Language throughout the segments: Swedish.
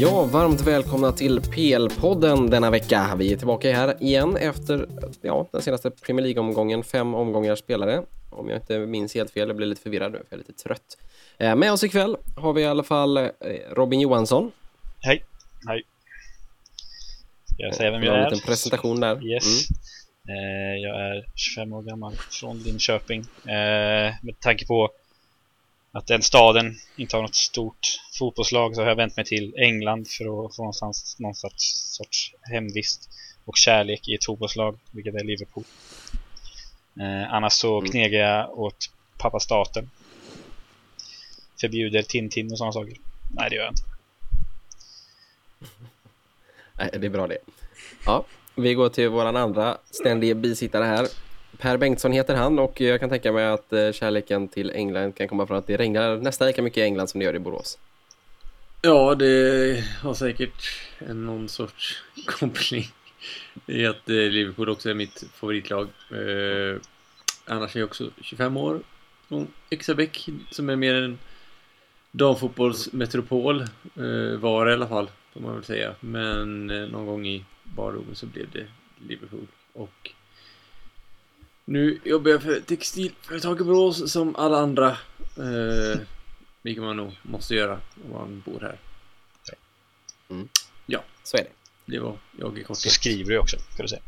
Ja, varmt välkomna till PL-podden denna vecka. Vi är tillbaka här igen efter ja, den senaste Premier League-omgången. Fem omgångar spelare. Om jag inte minns helt fel, jag blir lite förvirrad nu för jag är lite trött. Eh, med oss ikväll har vi i alla fall eh, Robin Johansson. Hej. Hej. Ska jag säga vem jag är? En liten presentation där. Yes. Mm. Jag är 25 år gammal från Linköping. Med tanke på att den staden inte har något stort fotbollslag så har jag vänt mig till England för att få någonstans, någon sorts, sorts hemvist och kärlek i ett fotbollslag, vilket är Liverpool. Eh, annars så mm. knegar jag åt pappa staten. Förbjuder Tintin och sådana saker. Nej, det gör jag inte. Nej, det är bra det. Ja, vi går till våran andra ständiga bisittare här. Per Bengtsson heter han och jag kan tänka mig att eh, kärleken till England kan komma från att det regnar nästan lika mycket i England som det gör i Borås. Ja, det har säkert en någon sorts koppling i att eh, Liverpool också är mitt favoritlag. Eh, annars är jag också 25 år från Yxabäck som är mer en damfotbollsmetropol. Eh, var i alla fall, får man väl säga. Men eh, någon gång i barndomen så blev det Liverpool. Och nu jobbar jag för textilföretag i Borås som alla andra. Eh, vilket man nog måste göra om man bor här. Mm. Ja, så är det. Det var jag i korthet. Så skriver du också, kan du säga.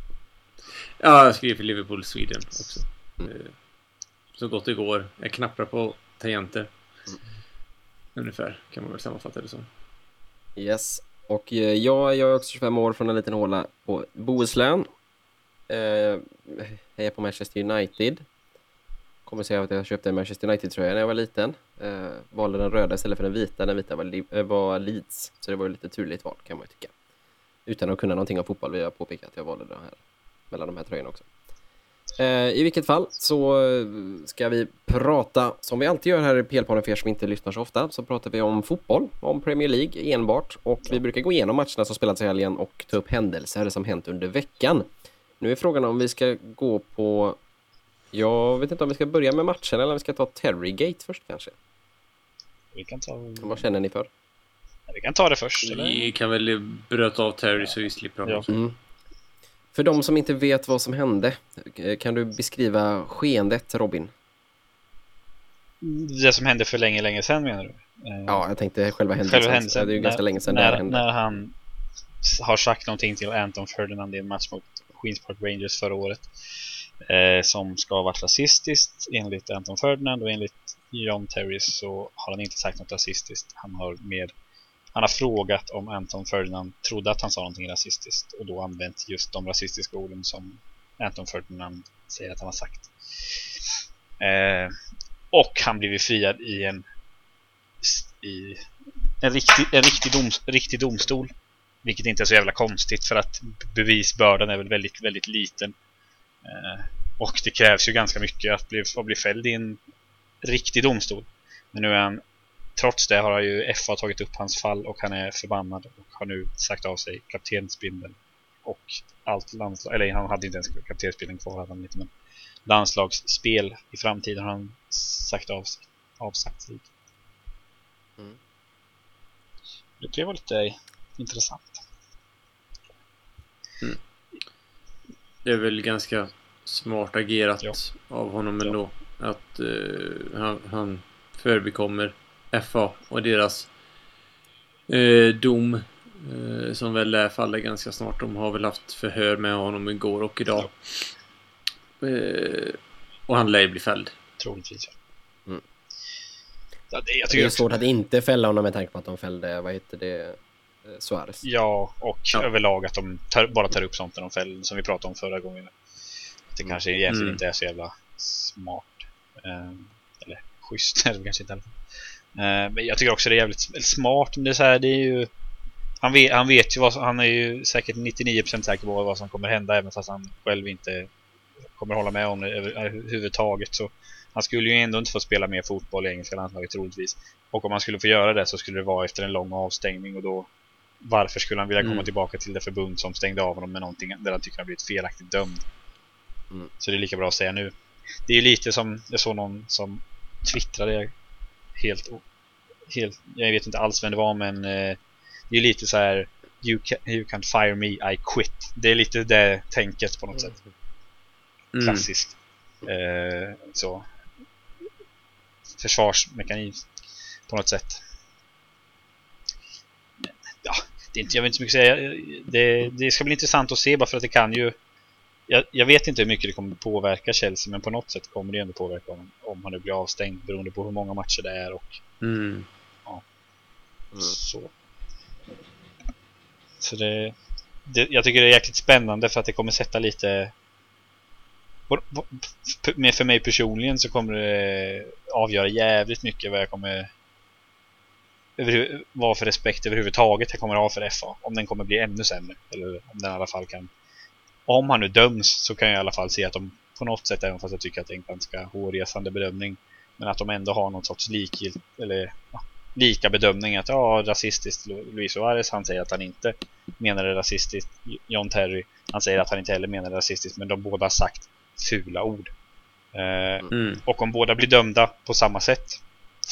Ja, jag skriver för Liverpool Sweden också. Mm. Eh, så gott det går. Jag knappar på tangenter. Mm. Ungefär kan man väl sammanfatta det som. Yes. Och eh, jag, jag är också 25 år från en liten håla på Bohuslän. Eh, hejar på Manchester United. Kommer säga att jag köpte en Manchester United-tröja när jag var liten. Eh, valde den röda istället för den vita. Den vita var, eh, var Leeds. Så det var ju lite turligt val kan man ju tycka. Utan att kunna någonting om fotboll vill jag påpeka att jag valde den här mellan de här tröjorna också. Eh, I vilket fall så eh, ska vi prata, som vi alltid gör här i PL-podden för er som inte lyssnar så ofta, så pratar vi om fotboll, om Premier League enbart och vi brukar gå igenom matcherna som spelats i helgen och ta upp händelser som hänt under veckan. Nu är frågan om vi ska gå på... Jag vet inte om vi ska börja med matchen eller om vi ska ta Terrygate först kanske. Vi kan ta... Vad känner ni för? Ja, vi kan ta det först. Eller? Vi kan väl bröta av Terry så vi slipper ja. Mm. För de som inte vet vad som hände, kan du beskriva skeendet Robin? Det som hände för länge, länge sedan menar du? Ja, jag tänkte själva händelsen. Själva händelsen det är ju när, ganska länge sedan när, det hände. När han har sagt någonting till Anton Ferdinand i en match mot Queens Park Rangers förra året eh, som ska ha varit rasistiskt enligt Anton Ferdinand och enligt John Terry så har han inte sagt något rasistiskt. Han har mer han har frågat om Anton Ferdinand trodde att han sa någonting rasistiskt och då använt just de rasistiska orden som Anton Ferdinand säger att han har sagt. Eh, och han blev friad i en i en riktig, en riktig, dom, riktig domstol vilket inte är så jävla konstigt för att bevisbördan är väl väldigt, väldigt liten. Eh, och det krävs ju ganska mycket att bli, att bli fälld i en riktig domstol. Men nu är han, trots det har ju FA tagit upp hans fall och han är förbannad och har nu sagt av sig kaptensbindeln och allt landslag, eller han hade inte ens kaptensbindeln kvar hade han inte, men landslagsspel i framtiden har han sagt av sig, avsagt sig. Mm. Det var lite intressant. Mm. Det är väl ganska smart agerat ja. av honom ändå. Ja. Att uh, han, han förbekommer FA och deras uh, dom uh, som väl lär falla ganska snart. De har väl haft förhör med honom igår och idag. Ja. och han lär ju bli fälld. Troligtvis ja. Mm. ja det, det är svårt att inte fälla honom med tanke på att de fällde, vad heter det? Eh, Suarez. Ja, och ja. överlag att de tar, bara tar upp sånt när de fäller, som vi pratade om förra gången. Att det mm. kanske egentligen mm. inte är så jävla smart. Eh, eller schysst är det kanske inte. Eh, men jag tycker också det är jävligt smart. Men det är så här, det är ju... Han vet, han vet ju vad han är ju säkert 99% säker på vad som kommer hända även fast han själv inte kommer hålla med om det överhuvudtaget. Så han skulle ju ändå inte få spela mer fotboll i engelska landslaget troligtvis. Och om han skulle få göra det så skulle det vara efter en lång avstängning och då varför skulle han vilja komma mm. tillbaka till det förbund som stängde av honom med någonting där han tycker han blivit felaktigt dömd? Mm. Så det är lika bra att säga nu. Det är lite som, jag såg någon som twittrade helt, helt jag vet inte alls vem det var men eh, Det är lite så här you, can, you can't fire me, I quit. Det är lite det tänket på något sätt. Mm. Klassiskt. Eh, så. Försvarsmekanik på något sätt. Men, Ja, det är inte, jag vet inte så mycket att säga. Det, det ska bli intressant att se bara för att det kan ju jag, jag vet inte hur mycket det kommer påverka Chelsea men på något sätt kommer det ändå påverka om, om han nu blir avstängd beroende på hur många matcher det är och Mm. Mm. så. Så det, det, jag tycker det är jäkligt spännande för att det kommer sätta lite för mig personligen så kommer det avgöra jävligt mycket vad jag kommer vad för respekt överhuvudtaget jag kommer ha för FA. Om den kommer bli ännu sämre. Eller om den i alla fall kan om han nu döms så kan jag i alla fall se att de på något sätt, även fast jag tycker att det är en ganska hårresande bedömning, men att de ändå har någon sorts likgilt, eller ja, lika bedömning att ja, rasistiskt Lu- Luis Suarez, han säger att han inte menar det rasistiskt. John Terry, han säger att han inte heller menar det rasistiskt, men de båda har sagt fula ord. Eh, Mm. och om båda blir dömda på samma sätt,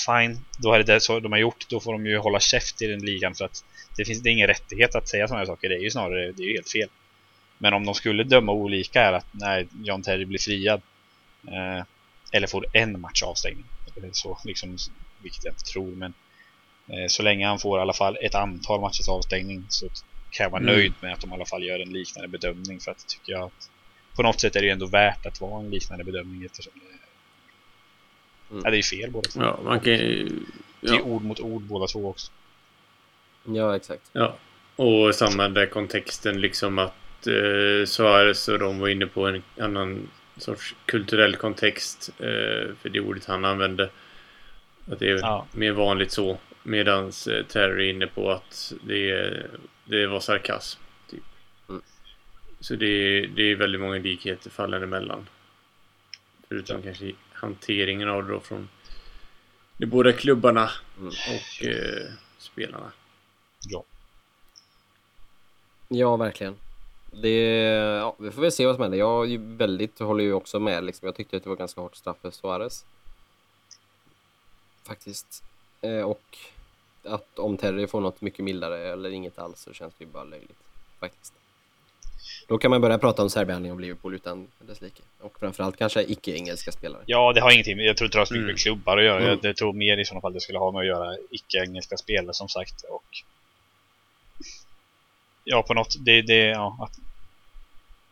fine, då är det så de har gjort, då får de ju hålla käft i den ligan för att det finns det är ingen rättighet att säga sådana här saker, det är ju snarare, det är ju helt fel. Men om de skulle döma olika är att när John Terry blir friad eh, eller får en match avstängning, eller så liksom, vilket jag inte tror, men eh, så länge han får i alla fall ett antal matchers avstängning så kan jag vara Mm. nöjd med att de i alla fall gör en liknande bedömning för att tycker jag att på något sätt är det ju ändå värt att vara en liknande bedömning eftersom det, Mm. ja, det är fel båda två. Ja, man kan ju... Det är Ja, ord mot ord båda två också. Ja, exakt. ja. Och samma där kontexten liksom att eh, Suarez och de var inne på en annan sorts kulturell kontext. Eh, för det ordet han använde. Att det är Ja. mer vanligt så. Medan eh, Terry är inne på att det, det var sarkasm. Typ. Mm. Så det, är- det är väldigt många likheter fallen emellan. Förutom Ja. kanske hanteringen av det då från de båda klubbarna Mm. och eh, spelarna. Ja. Ja, verkligen. Det, ja, vi får väl se vad som händer. Jag är ju väldigt, håller ju också med. Liksom. Jag tyckte att det var ganska hårt straff för Suarez. Faktiskt. Eh, och att om Terry får något mycket mildare eller inget alls så känns det ju bara löjligt. Faktiskt. Då kan man börja prata om särbehandling av Liverpool utan dess like. Och framförallt kanske icke-engelska spelare. Ja, det har ingenting, jag tror inte det har så mycket Mm. med klubbar att göra. Mm. Jag jag tror mer i sådana fall det skulle ha med att göra icke-engelska spelare som sagt. Och ja, på något, det, det, ja, att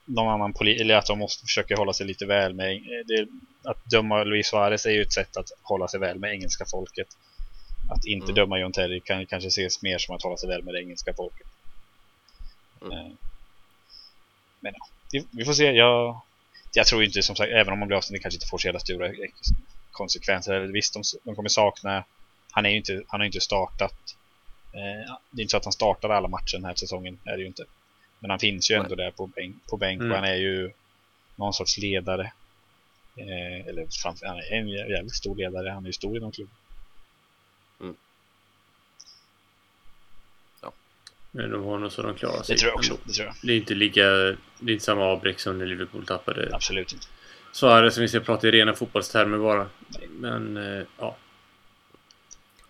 någon annan poli, eller att de måste försöka hålla sig lite väl med, det, att döma Luis Suarez är ju ett sätt att hålla sig väl med engelska folket. Att inte Mm. döma John Terry kan kanske ses mer som att hålla sig väl med det engelska folket. Mm. Men ja, vi, får se. Jag, jag tror inte som sagt, även om man blir avstängd, det kanske inte får så jävla stora konsekvenser. Visst, de, de kommer sakna... Han, är ju inte, han har ju inte startat... Eh, det är inte så att han startar alla matcher den här säsongen, är det ju inte. Men han finns ju ändå där på bänk, på bänk Mm. och han är ju någon sorts ledare. Eh, eller framför, han är en jä- jävligt stor ledare, han är ju stor inom klubben. Men de har nog så de klarar sig. Det tror jag också, det tror jag. Det är inte lika... Det är inte samma avbräck som när Liverpool tappade Absolut inte. Suarez som vi ska prata i rena fotbollstermer bara. Men eh, ja.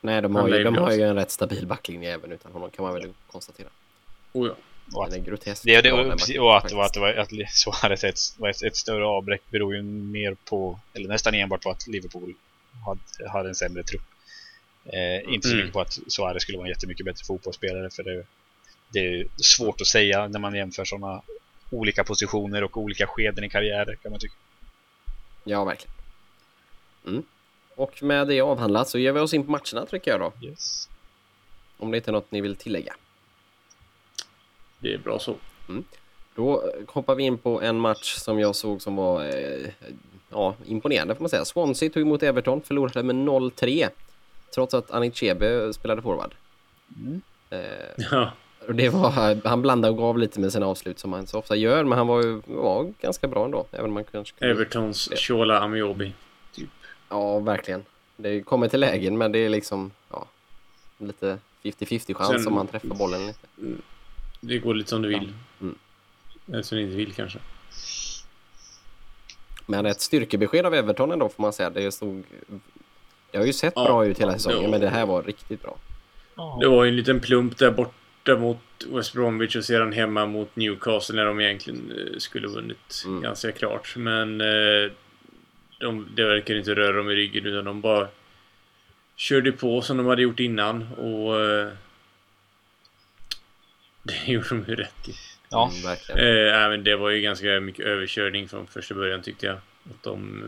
Nej, de har, ju, de har ju en rätt stabil backlinje även utan honom kan man väl konstatera. Oh, ja. Och att Den är grotesk. Det, det, och, och att, och att, var, att Suarez ett, var ett, ett större avbräck beror ju mer på, eller nästan enbart på att Liverpool hade, hade en sämre trupp. Eh, inte så Mm. mycket på att Suarez skulle vara en jättemycket bättre fotbollsspelare för det, det är svårt att säga när man jämför sådana olika positioner och olika skeden i karriärer kan man tycka. Ja, verkligen. Mm. Och med det avhandlat så ger vi oss in på matcherna tycker jag då. Yes. Om det inte är något ni vill tillägga. Det är bra så. Då eh, hoppar vi in på en match som jag såg som var eh, ja, imponerande får man säga. Swansea tog emot Everton, förlorade med 0-3. Trots att Anichebe spelade forward. Mm. Eh, Ja. Och det var, han blandade och gav lite med sina avslut som han så ofta gör, men han var ju var ganska bra ändå. Även om man kanske kunde- Evertons Shola Amiobi. Typ. Ja, verkligen. Det kommer till lägen, men det är liksom ja, lite 50-50 chans Sen- om han träffar bollen lite. Det går lite som du vill. Mm. Eller som du inte vill kanske. Men ett styrkebesked av Everton ändå får man säga. Det stod... Det har ju sett Ja, bra ut hela säsongen, ja. men det här var riktigt bra. Det var ju en liten plump där bort borta mot West Bromwich och sedan hemma mot Newcastle när de egentligen eh, skulle vunnit Mm. ganska klart. Men eh, de, det verkar inte röra dem i ryggen utan de bara körde på som de hade gjort innan och eh, det gjorde de ju rätt i. Ja, Mm, verkligen. Eh, även det var ju ganska mycket överkörning från första början tyckte jag. Att de...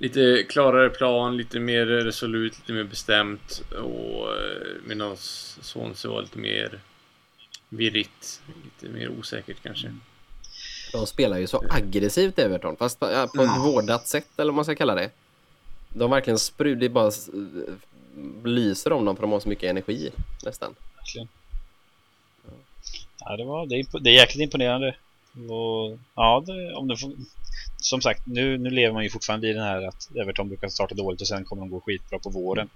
Lite klarare plan, lite mer resolut, lite mer bestämt och eh, medan Swansea var lite mer virrigt, lite mer osäkert kanske. De spelar ju så aggressivt Everton, fast på, ja, på ett vårdat sätt eller vad man ska kalla det. De verkligen sprudlar, det bara lyser om dem för de har så mycket energi nästan. verkligen. Ja, det, var, det, är, det är jäkligt imponerande. Och, ja, det, om det får, som sagt, nu, nu lever man ju fortfarande i den här att Everton brukar starta dåligt och sen kommer de gå skitbra på våren.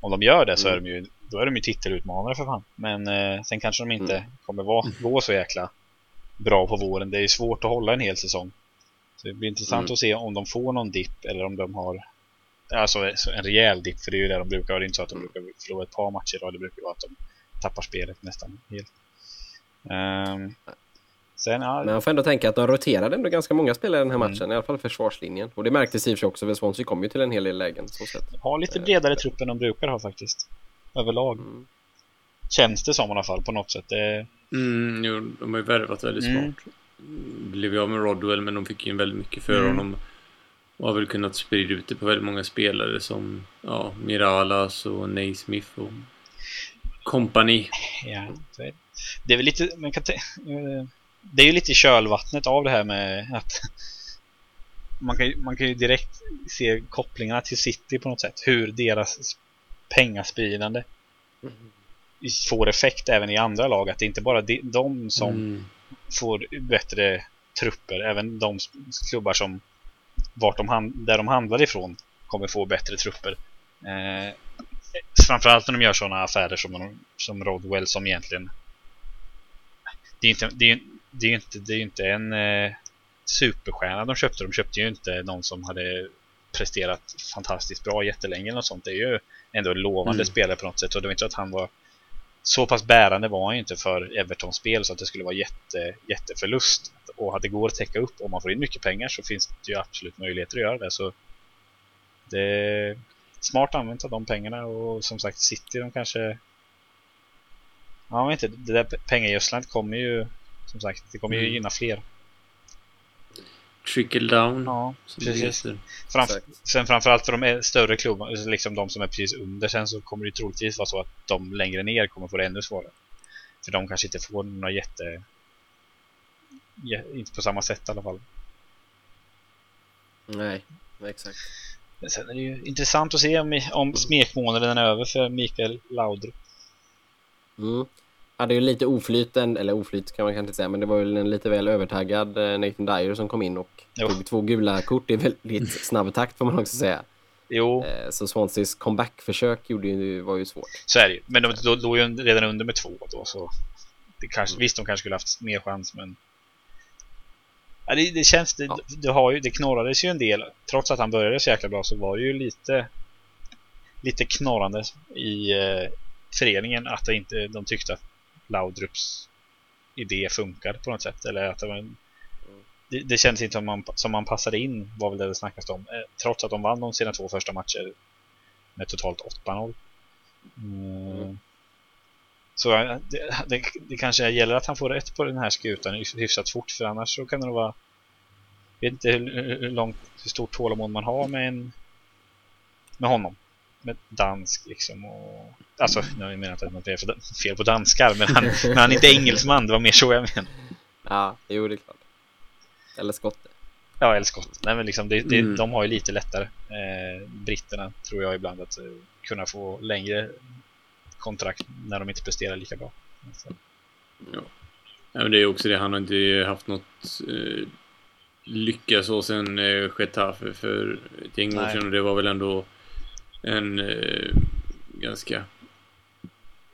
Om de gör det så är de ju, då är de ju titelutmanare för fan. Men eh, sen kanske de inte kommer vara, gå så jäkla bra på våren. Det är ju svårt att hålla en hel säsong. Så det blir intressant Mm. att se om de får någon dipp eller om de har Alltså så en rejäl dipp, för det är ju det de brukar. Det är inte så att de brukar förlora ett par matcher då. Det brukar vara att de tappar spelet nästan helt. Ehm, sen, ja, Men man får ändå tänka att de roterade ändå ganska många spelare i den här Mm. matchen, i alla fall försvarslinjen. Och det märktes i och för sig också, för Swansea kom ju till en hel del lägen. Så sett. har lite bredare trupp blev än de brukar ha faktiskt. Överlag. Mm. Känns det som i alla fall på något sätt. Det, Mm, jo, de har ju värvat väldigt Mm. smart. Mm, Blev ju av med Rodwell men de fick ju in väldigt mycket för Mm. honom. Och har väl kunnat sprida ut det på väldigt många spelare som ja, Miralas och Naismith och company. ja, det. det är väl lite, man kan eh, det är ju lite kölvattnet av det här med att man kan, man kan ju direkt se kopplingarna till City på något sätt. Hur deras pengaspridande får effekt även i andra lag. Att det inte bara är de som Mm. får bättre trupper. Även de klubbar som vart de hand, där de handlar ifrån kommer få bättre trupper. Eh, framförallt när de gör sådana affärer som, de- som Rodwell som egentligen det är inte, det är, det är inte, det är inte en eh, superstjärna de köpte. De köpte ju inte någon som hade presterat fantastiskt bra jättelänge eller något sånt. Det är ju ändå en lovande Mm. spelare på något sätt. Och det var inte så att han var så pass bärande var han ju inte för Evertons spel så att det skulle vara jätte, jätteförlust. Och att det går att täcka upp om man får in mycket pengar så finns det ju absolut möjligheter att göra det. Så det är smart använt av de pengarna och som sagt City de kanske Ja, jag vet inte. Det där pengagödslandet kommer ju som sagt, det kommer ju Mm. gynna fler. Trickle down. Ja, precis. Framf Exakt. sen framförallt för de är större klubbarna, liksom de som är precis under sen så kommer det ju troligtvis vara så att de längre ner kommer få det ännu svårare. För de kanske inte får några jätte... jä- inte på samma sätt i alla fall. Nej, exakt. Men sen är det ju intressant att se om, om smekmånaden är över för Mikael Laudrup. Mm. Hade ju lite oflyt, en- eller oflyt kan man kanske inte säga, men det var väl en lite väl övertaggad eh, Nathan Dyer som kom in och Jo. tog två gula kort i väldigt snabb takt får man också säga. Jo, Eh, Så Swanseas comeback-försök gjorde ju, var ju svårt. så är det ju. Men de då är ju redan under med två då så... Det kanske, Visst, de kanske skulle haft mer chans men... Ja, det, det känns... Det, Ja. det, har ju, det knorrades ju en del. Trots att han började så jäkla bra så var det ju lite... Lite knorrande i eh, föreningen att det inte, de tyckte att Laudrups idé funkar på något sätt. Eller att det, var en, det, det kändes inte som man, som man passade in var väl det det snackas om. Eh, trots att de vann de sina två första matcher med totalt 8-0. Mm. Mm. Så eh, det, det, det kanske gäller att han får rätt på den här skutan hyfsat fort för annars så kan det vara jag vet inte hur, hur långt, hur stort tålamod man har med en med honom. Med dansk liksom och alltså, nu menar jag inte att det är fel på- danskar men han, men han är inte engelsman, det var mer så jag menade. Ja, jo det är klart. Eller skotte. Ja, eller skott. Nej men liksom, det, det, Mm. de har ju lite lättare eh, britterna tror jag ibland att eh, kunna få längre kontrakt när de inte presterar lika bra. Så, Ja, men det är också det. Han har inte haft något eh, lycka så sen eh, Getafe för ett gäng år Nej. sedan. Och det var väl ändå en eh, ganska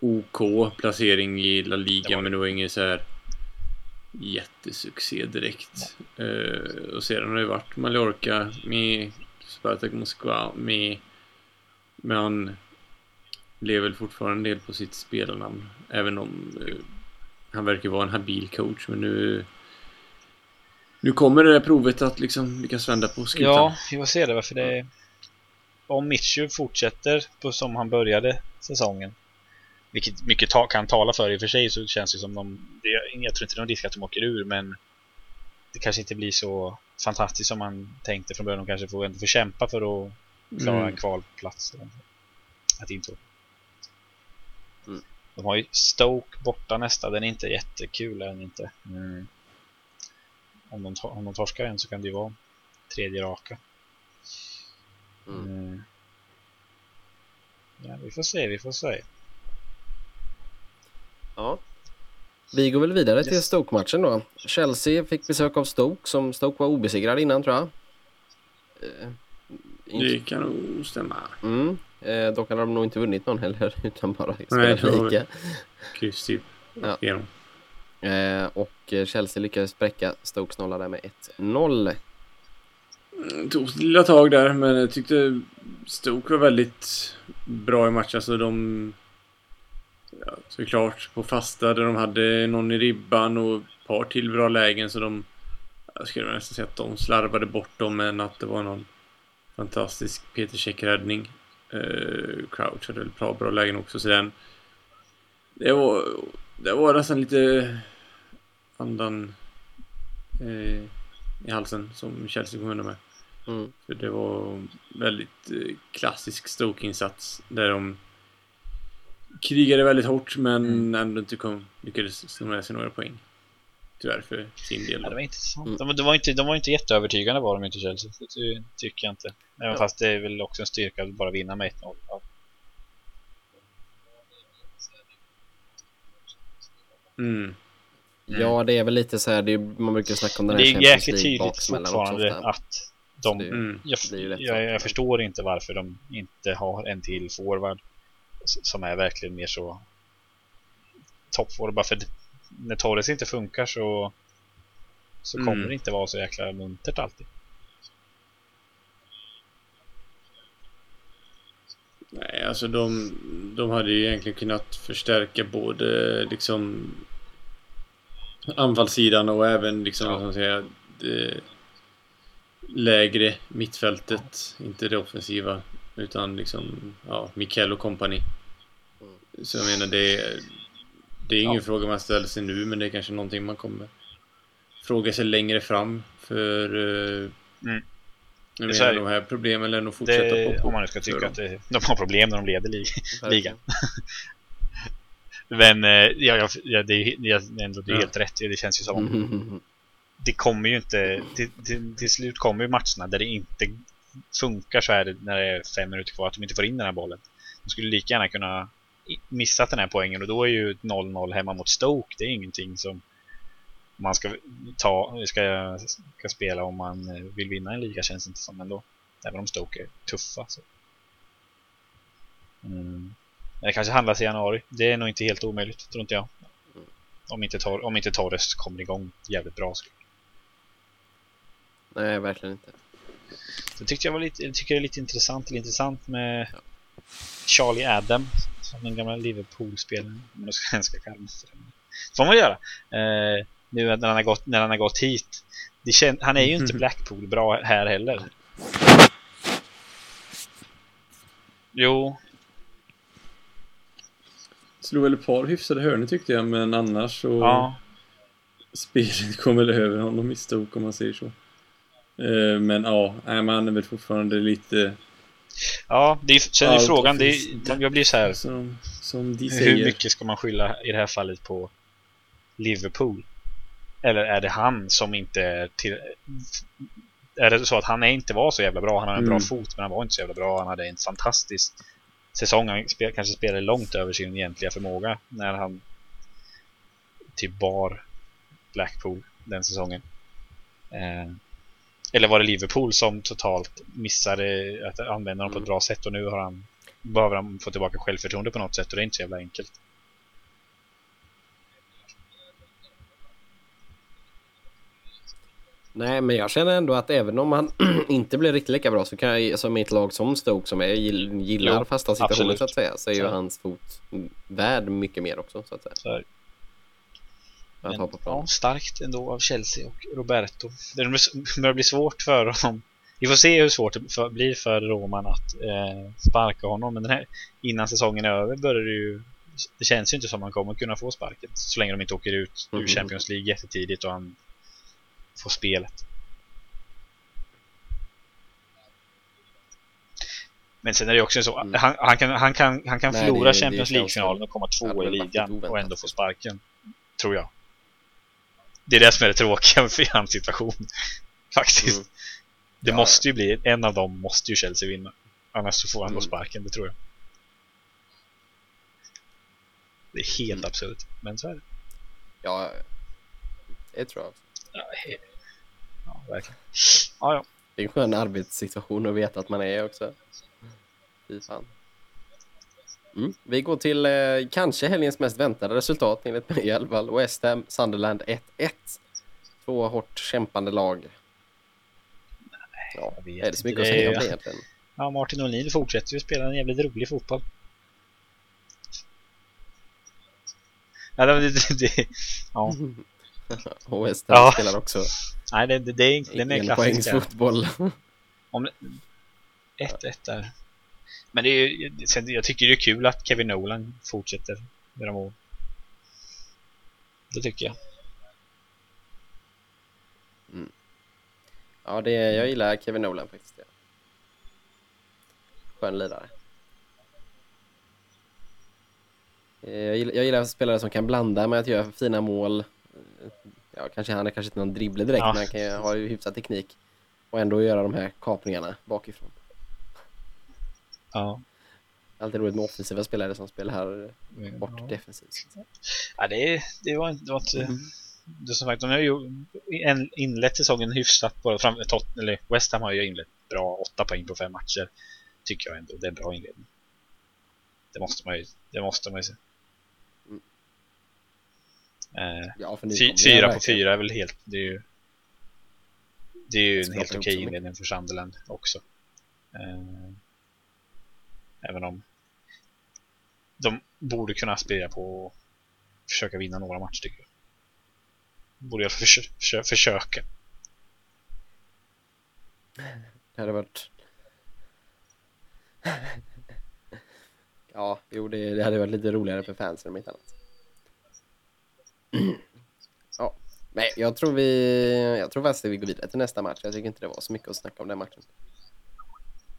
OK placering i La Det Liga. var det. Men det var ingen så här jättesuccé direkt. Eh, och sedan har det varit Mallorca med Spartak Moskva med med han lever väl fortfarande en del på sitt spelarnamn. Även om eh, han verkar vara en habil coach. Men nu... Nu kommer det där provet att liksom lyckas vända på skutan. Ja, vi får se det. Varför det om Mitchell fortsätter på som han började säsongen vilket mycket ta kan tala för i och för sig så känns det som de det, jag tror inte de risk att de åker ur men det kanske inte blir så fantastiskt som man tänkte från början. De kanske får, ändå får kämpa för att klara Mm. en kvalplats. Att inte Mm. De har ju Stoke borta nästa. Den är inte jättekul. Den inte. Mm. Om, de, om de torskar en så kan det ju vara tredje raka. Mm. Mm. Ja, vi får se, vi får se. Ja. Vi går väl vidare till Yes. Stoke-matchen då. Chelsea fick besök av Stoke som Stoke var obesegrad innan tror jag. Eh, inte- Det kan nog stämma. Mm. Eh, dock hade de nog inte vunnit någon heller utan bara spelat lika. Kryss typ. Ja. Eh, och eh, Chelsea lyckades spräcka Stokes nolla där med 1-0. Det Tog ett lilla tag där, men jag tyckte Stoke var väldigt bra i matchen. Alltså de... Ja, såklart på fasta där de hade någon i ribban och ett par till bra lägen så de... Jag skulle nästan säga att de slarvade bort dem men att det var någon fantastisk Peter Cech-räddning. Uh, Crouch hade väl ett par bra lägen också så den... Det var... Det var nästan lite andan eh, i halsen som Chelsea kom undan med. Mm. För det var väldigt eh, klassisk Stoke-insats där de krigade väldigt hårt men Mm. ändå inte kom, lyckades slå med sig några poäng. Tyvärr för sin del. Ja, det var intressant. Mm. De, de, var inte, de var inte jätteövertygande var de inte Chelsea. Det ty- tycker jag inte. Även Ja. fast det är väl också en styrka att bara vinna med 1-0. Ja. Mm. Ja, det är väl lite så här, det är, man brukar snacka om den här det är Champions jäkligt tydligt fortfarande att de... Det- Mm. Jag, det jag, jag förstår inte varför de inte har en till forward som är verkligen mer så toppforward. Bara för när Torres inte funkar så så Mm. kommer det inte vara så jäkla muntert alltid. Nej, alltså de, de hade ju egentligen kunnat förstärka både liksom anfallssidan och även liksom, Ja. vad ska man säga, det lägre mittfältet. Inte det offensiva, utan liksom, ja, Mikael och company. Mm. Så jag menar, det är, det är ingen Ja. fråga man ställer sig nu, men det är kanske någonting man kommer fråga sig längre fram. För uh, Mm. jag Det här- menar, de här problemen lär nog fortsätta Det, på. om man nu ska tycka att det, de har problem när de leder Verkligen. ligan. Men eh, ja, jag, ja, det är, ändå, det är Ja. helt rätt. Det känns ju som Mm det kommer ju inte till, till, till slut kommer ju matcherna där det inte funkar så här när det är fem minuter kvar att de inte får in den här bollen. De skulle lika gärna kunna missat den här poängen och då är ju 0-0 hemma mot Stoke det är ingenting som man ska ta ska, ska spela om man vill vinna en liga känns det inte som ändå. Även om Stoke är tuffa. Så. Mm. Det kanske handlas i januari. Det är nog inte helt omöjligt, tror inte jag. Om inte, Tor- om inte Torres kommer igång jävligt bra. Skulle. Nej, verkligen inte. Det tyckte jag var lite, jag tycker det är lite intressant, lite intressant med Charlie Adam som den gamla Liverpool-spelaren. Om man ska, ska kalla får man göra. Eh, nu när han har gått, när han har gått hit. Det kän, han är ju inte Blackpool bra här heller. Jo, Slog väl ett par hyfsade hörnor tyckte jag, men annars så... ja. Spelet kom väl över honom i Stoke om man säger så. Eh, Men ja, nej, men han är väl fortfarande lite... Ja, det är, sen är frågan, det är, jag blir så här. Som, som de Hur säger. mycket ska man skylla i det här fallet på Liverpool? Eller är det han som inte är till... Är det så att han inte var så jävla bra? Han hade en bra Mm. fot men han var inte så jävla bra. Han hade en fantastisk säsong. Han spel, kanske spelade långt över sin egentliga förmåga när han typ bar Blackpool den säsongen. Eh, eller var det Liverpool som totalt missade att använda honom på ett bra sätt och nu har han behöver han få tillbaka självförtroende på något sätt och det är inte så jävla enkelt. Nej, men jag känner ändå att även om han inte blir riktigt lika bra så kan jag, som ett lag som Stoke som är, gillar Jo, fasta situationer så att säga, så är ju Så. hans fot värd mycket mer också så att säga. Så Att ha på plan. starkt ändå av Chelsea och Roberto. Det börjar bli svårt för honom. Vi får se hur svårt det blir för Roman att eh, sparka honom. Men den här, innan säsongen är över börjar det ju... Det känns ju inte som han kommer kunna få sparken. Så länge de inte åker ut ur Mhm. Champions League jättetidigt och han får spelet. Men sen är det också så, Mm. han, han kan, han kan, han kan Nej, förlora det- Champions League-finalen och komma två i ligan och ändå få sparken. Tror jag. Det är det som är det tråkiga för hans situation. Faktiskt. Mm. Det Ja, måste ju bli, en av dem måste ju Chelsea vinna. Annars så får han Mm. sparken, det tror jag. Det är helt Mm. absurt, men så är det. Ja, det tror jag. Ja, ja verkligen. Ja, ja. Det är en skön arbetssituation att veta att man är också. Fy fan. Mm. Vi går till eh, kanske helgens mest väntade resultat enligt mig i alla fall. West Ham, Sunderland 1-1. Två hårt kämpande lag. Ja, jag vet är det så mycket att Det är- säga om det egentligen? ja Martin O'Neill fortsätter ju spela en jävligt rolig fotboll. Ja, det, det, det, ja. Och West Ham Ja. spelar också Nej, det, det, det är, den är en fotboll. Om 1-1 där. Men det är ju, jag tycker det är kul att Kevin Nolan fortsätter göra mål. Det tycker jag. Ja, det, jag gillar Kevin Nolan faktiskt. Ja. Skön lirare. Eh, Jag gillar, jag gillar spelare som kan blanda med att göra fina mål. Eh, Ja, kanske han är kanske inte någon dribbler direkt, Ja. men han kan ju ha hyfsad teknik. Och ändå göra de här kapningarna bakifrån. Ja. Alltid roligt med offensiva spelare som spelar här bort Ja. defensivt. Ja, det, är- det var inte... Det var inte Mm. det som sagt, de har ju en- inlett säsongen hyfsat. Både fram, Tot, eller West Ham har ju inlett bra. åtta poäng på fem matcher. Tycker jag ändå. Det är en bra inledning. Det måste man ju, det måste man ju se. Mm. Eh, Ja, för Fy, fyra på verkligen. fyra är väl helt... Det är ju, det är ju en helt okej mycket. inledning för Sunderland också. Eh, även om de borde kunna aspirera på att försöka vinna några matcher tycker jag. Borde jag förs förs försöka. Det hade varit... ja, jo det, det hade varit lite roligare för fansen om inte annat. ja, men jag tror vi... Jag tror faktiskt att vi går vidare till nästa match. Jag tycker inte det var så mycket att snacka om den matchen.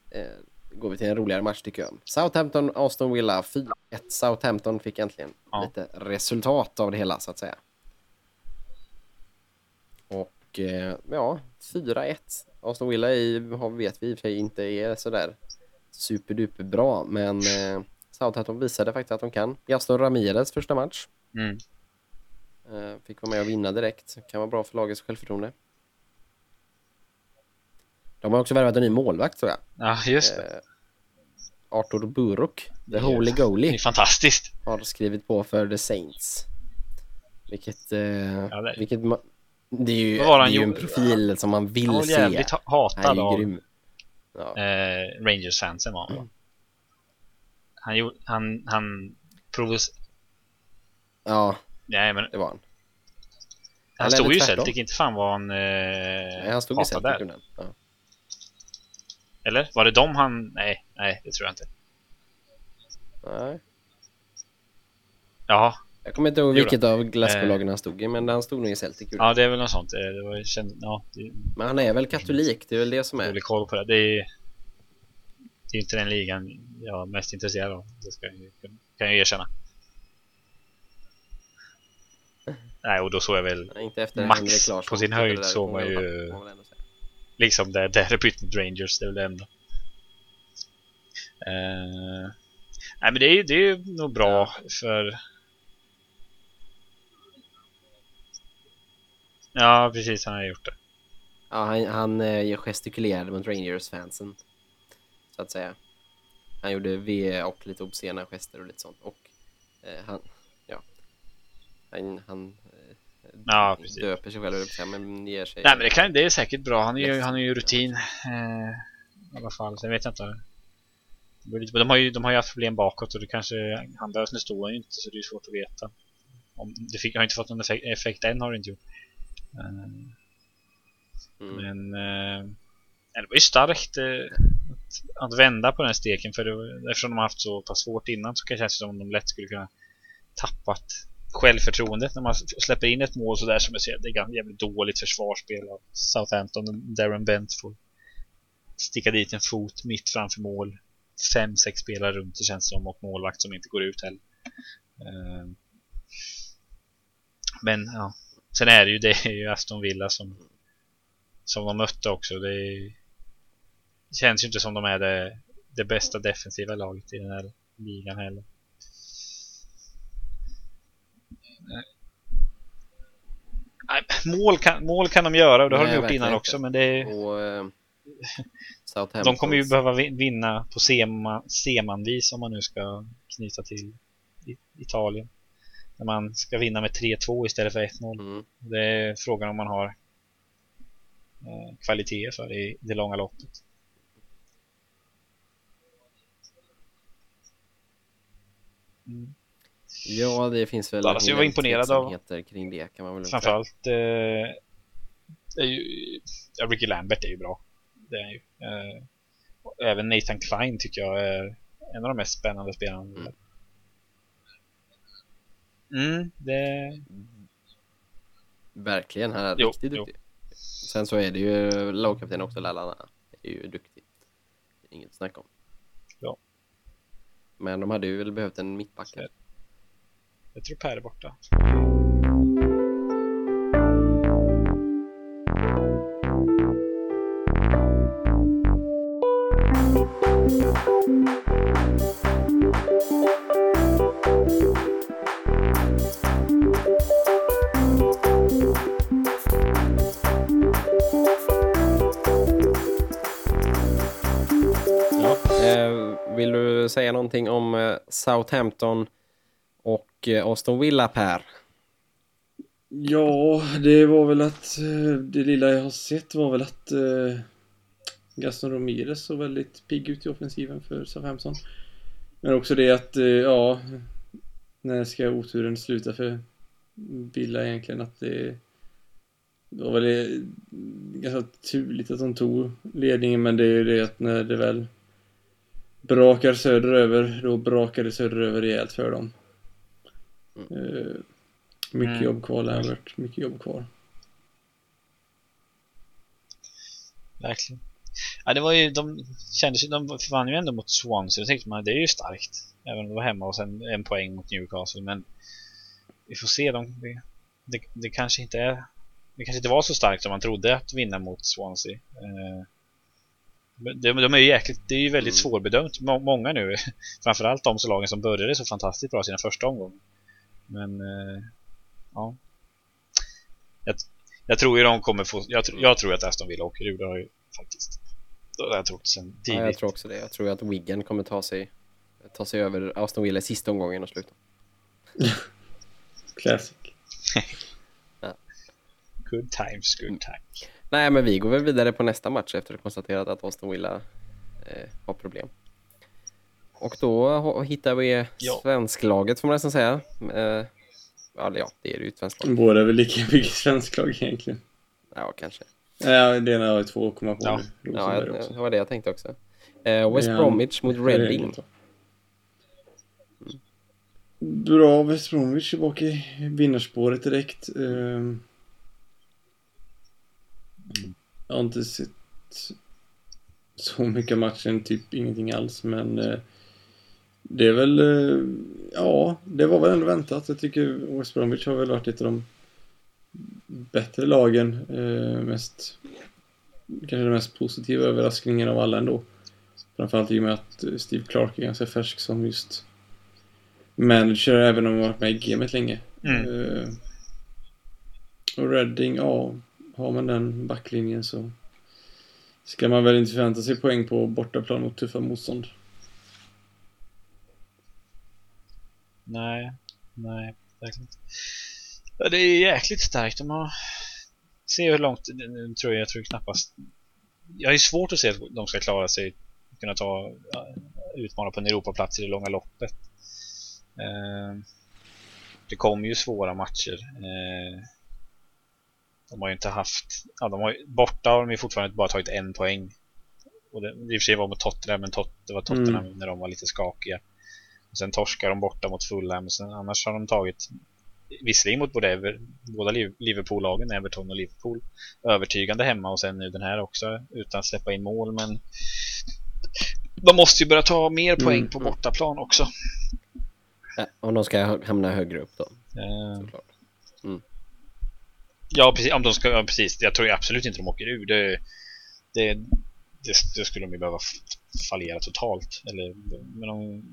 Eh, Går vi till en roligare match tycker jag. Southampton, Aston Villa 4-1. Southampton fick äntligen Ja. lite resultat av det hela så att säga. Och eh, ja, 4-1. Aston Villa är, vet vi i och för sig inte är sådär superduper bra, men eh, Southampton visade faktiskt att de kan. Gaston Ramirez första match. Mm. Eh, fick vara med och vinna direkt. Kan vara bra för lagets självförtroende. De har också värvat en ny målvakt tror jag. Ja, just det. Eh, Arthur Buruk, the Ja. holy Det goalie, är fantastiskt. har skrivit på för The Saints. Vilket... Eh, Ja, det- vilket det är ju, det är ju en profil som man vill Han var se. jävligt ha- Han hatad är av grym. Ja. eh, Rangers-fansen var han va? Han han, han provos... ja, Nej men det var han. han Eller stod ju i. Celtic, inte fan var han eh, Nej, han stod i hatad Celtic där. Ja. Eller? Var det dem han... Nej, nej det tror jag inte. Nej. Ja, Jag kommer inte ihåg vilket av Glasgow-lagen han stod i, men han stod nog i Celtic. ja det är väl något sånt. Eh, Det var, känd, ja, det, Men han är väl katolik, det är väl det som är. dålig koll på det. Det är, det är inte den ligan jag är mest intresserad av. Det ska jag, kan jag erkänna. Nej, och då såg jag väl Nej, inte efter Max på sin höjd såg man ju- liksom det bytt mot Rangers, det är väl det enda. Eh, nej men det är ju det är nog bra för Ja precis, han har gjort det. Ja, han, han eh, gestikulerade mot Rangers-fansen. Så att säga. Han gjorde V och lite obscena gester och lite sånt. Och eh, han, ja. Precis. döper sig själv, men ger sig. Nej men det, kan, det är säkert bra. Han är ju, han är ju rutin. Eh, I alla fall. Sen vet jag inte. De har, ju, de har ju haft problem bakåt och det kanske... Han nu står ju inte så det är svårt att veta. Om, det fick, har inte fått någon effekt, effekt än har det inte gjort. Eh, Mm. Men eh, det var ju starkt eh, att, att vända på den här steken för det, eftersom de har haft så pass svårt innan så kan det kännas som om de lätt skulle kunna tappat självförtroendet när man släpper in ett mål sådär som jag ser. Det är ganska jävligt dåligt försvarsspel av Southampton. Darren Bent får sticka dit en fot mitt framför mål. Fem, sex spelare runt det känns som och målvakt som inte går ut heller. Ehm. Men ja, sen är det ju, det är ju Aston Villa som som de mötte också. Det är, känns ju inte som de är det, det bästa defensiva laget i den här ligan heller. Nej, mål, kan, mål kan de göra och det har Nej, de gjort innan också men det är, Och eh, de kommer ju behöva vi- vinna på sema, semanvis om man nu ska knyta till Italien. När man ska vinna med 3-2 istället för 1-0. Mm. Det är frågan om man har eh, kvaliteter för det i det långa loppet. Mm. Ja, det finns väl Alltså, jag var imponerad av- kring det kan man väl. Framförallt eh, är ju, Ricky Lambert är ju bra. Det är ju. Eh, även Nathan Klein tycker jag är en av de mest spännande spelarna. Mm. Mm, det... Verkligen, han är Jo, riktigt jo. duktig. Sen så är det ju lagkapten också, Lallana. är ju duktig. Inget snack om. Ja. Men de hade ju väl behövt en mittback. Jag tror Per är borta. Ja. Eh, vill du säga någonting om eh, Southampton och eh, Aston Villa, Per? Ja, det var väl att eh, det lilla jag har sett var väl att eh, Gaston Ramirez såg väldigt pigg ut i offensiven för Southampton. Men också det att, eh, ja, när ska oturen sluta för Villa egentligen? Att det, det var väl eh, ganska turligt att de tog ledningen, men det är ju det att när det väl brakar söderöver, då brakar det söderöver rejält för dem. Eh, mycket Mm. jobb kvar Lambert, mycket jobb kvar. Verkligen. Ja, det var ju, de kändes ju, de vann ju ändå mot Swansea. Då tänkte man, det är ju starkt. Även om det var hemma och sen en poäng mot Newcastle. Men vi får se. De, det, det, det kanske inte är det kanske inte var så starkt som man trodde att vinna mot Swansea. Eh, de, de är ju jäkligt, det är ju väldigt Mm. svårbedömt. Må, många nu. Framförallt de så lagen som började så fantastiskt bra sina första omgångar. Men eh, ja. Jag, jag tror ju de kommer få, jag, jag tror att Aston Villa åker ur. Det har jag ju faktiskt. Det har jag trott sen Ja, tidigt. jag tror också det. Jag tror att Wigan kommer ta sig, ta sig över Aston Villa sista omgången och sluta. Classic. Good times, good times. Nej, men vi går väl vidare på nästa match efter att ha konstaterat att Aston Villa eh, har problem. Och då hittar vi Ja. svensklaget får man nästan säga. Eh, ja, ja, det är ju ett svenskt. Båda är väl lika mycket svensklag egentligen. Ja, kanske. Ja, det har ju två att komma på Ja. Ja, det var det jag tänkte också. Eh, West Ja, Bromwich mot är Reading. Bra, West Bromwich tillbaka i vinnarspåret direkt. Ehm, Jag har inte sett så mycket matchen, typ ingenting alls, men eh, det är väl, eh, ja, det var väl ändå väntat. Jag tycker West Bromwich har väl varit ett av de bättre lagen, eh, mest, kanske den mest positiva överraskningen av alla ändå. Framförallt i och med att Steve Clark är ganska färsk som just manager, även om han varit med i gamet länge. Mm. Eh, och Reading, ja, har man den backlinjen så ska man väl inte förvänta sig poäng på bortaplan mot tuffa motstånd. Nej, nej, verkligen. Ja, det är jäkligt starkt. De har... Se hur långt... Nu tror jag, jag tror knappast... Jag ju svårt att se att de ska klara sig kunna ta utmana på en Europaplats i det långa loppet. Eh, det kommer ju svåra matcher. Eh, de har ju inte haft... Ja, de har, borta har de ju fortfarande bara tagit en poäng. Och det, I och för sig var mot Tottenham, men tot, det var Tottenham mm. när de var lite skakiga. Sen torskar de borta mot Fulham. Sen, annars har de tagit visserligen mot både Ever, båda Liverpool-lagen, Everton och Liverpool, övertygande hemma och sen nu den här också utan att släppa in mål. Men de måste ju börja ta mer poäng mm. på bortaplan också. Ja, om de ska hamna högre upp då. Eh. Mm. Ja, precis. Om de ska, ja, precis. Jag tror absolut inte de åker ur. Det, det, det, det skulle de ju behöva fallera totalt. Eller, men, om,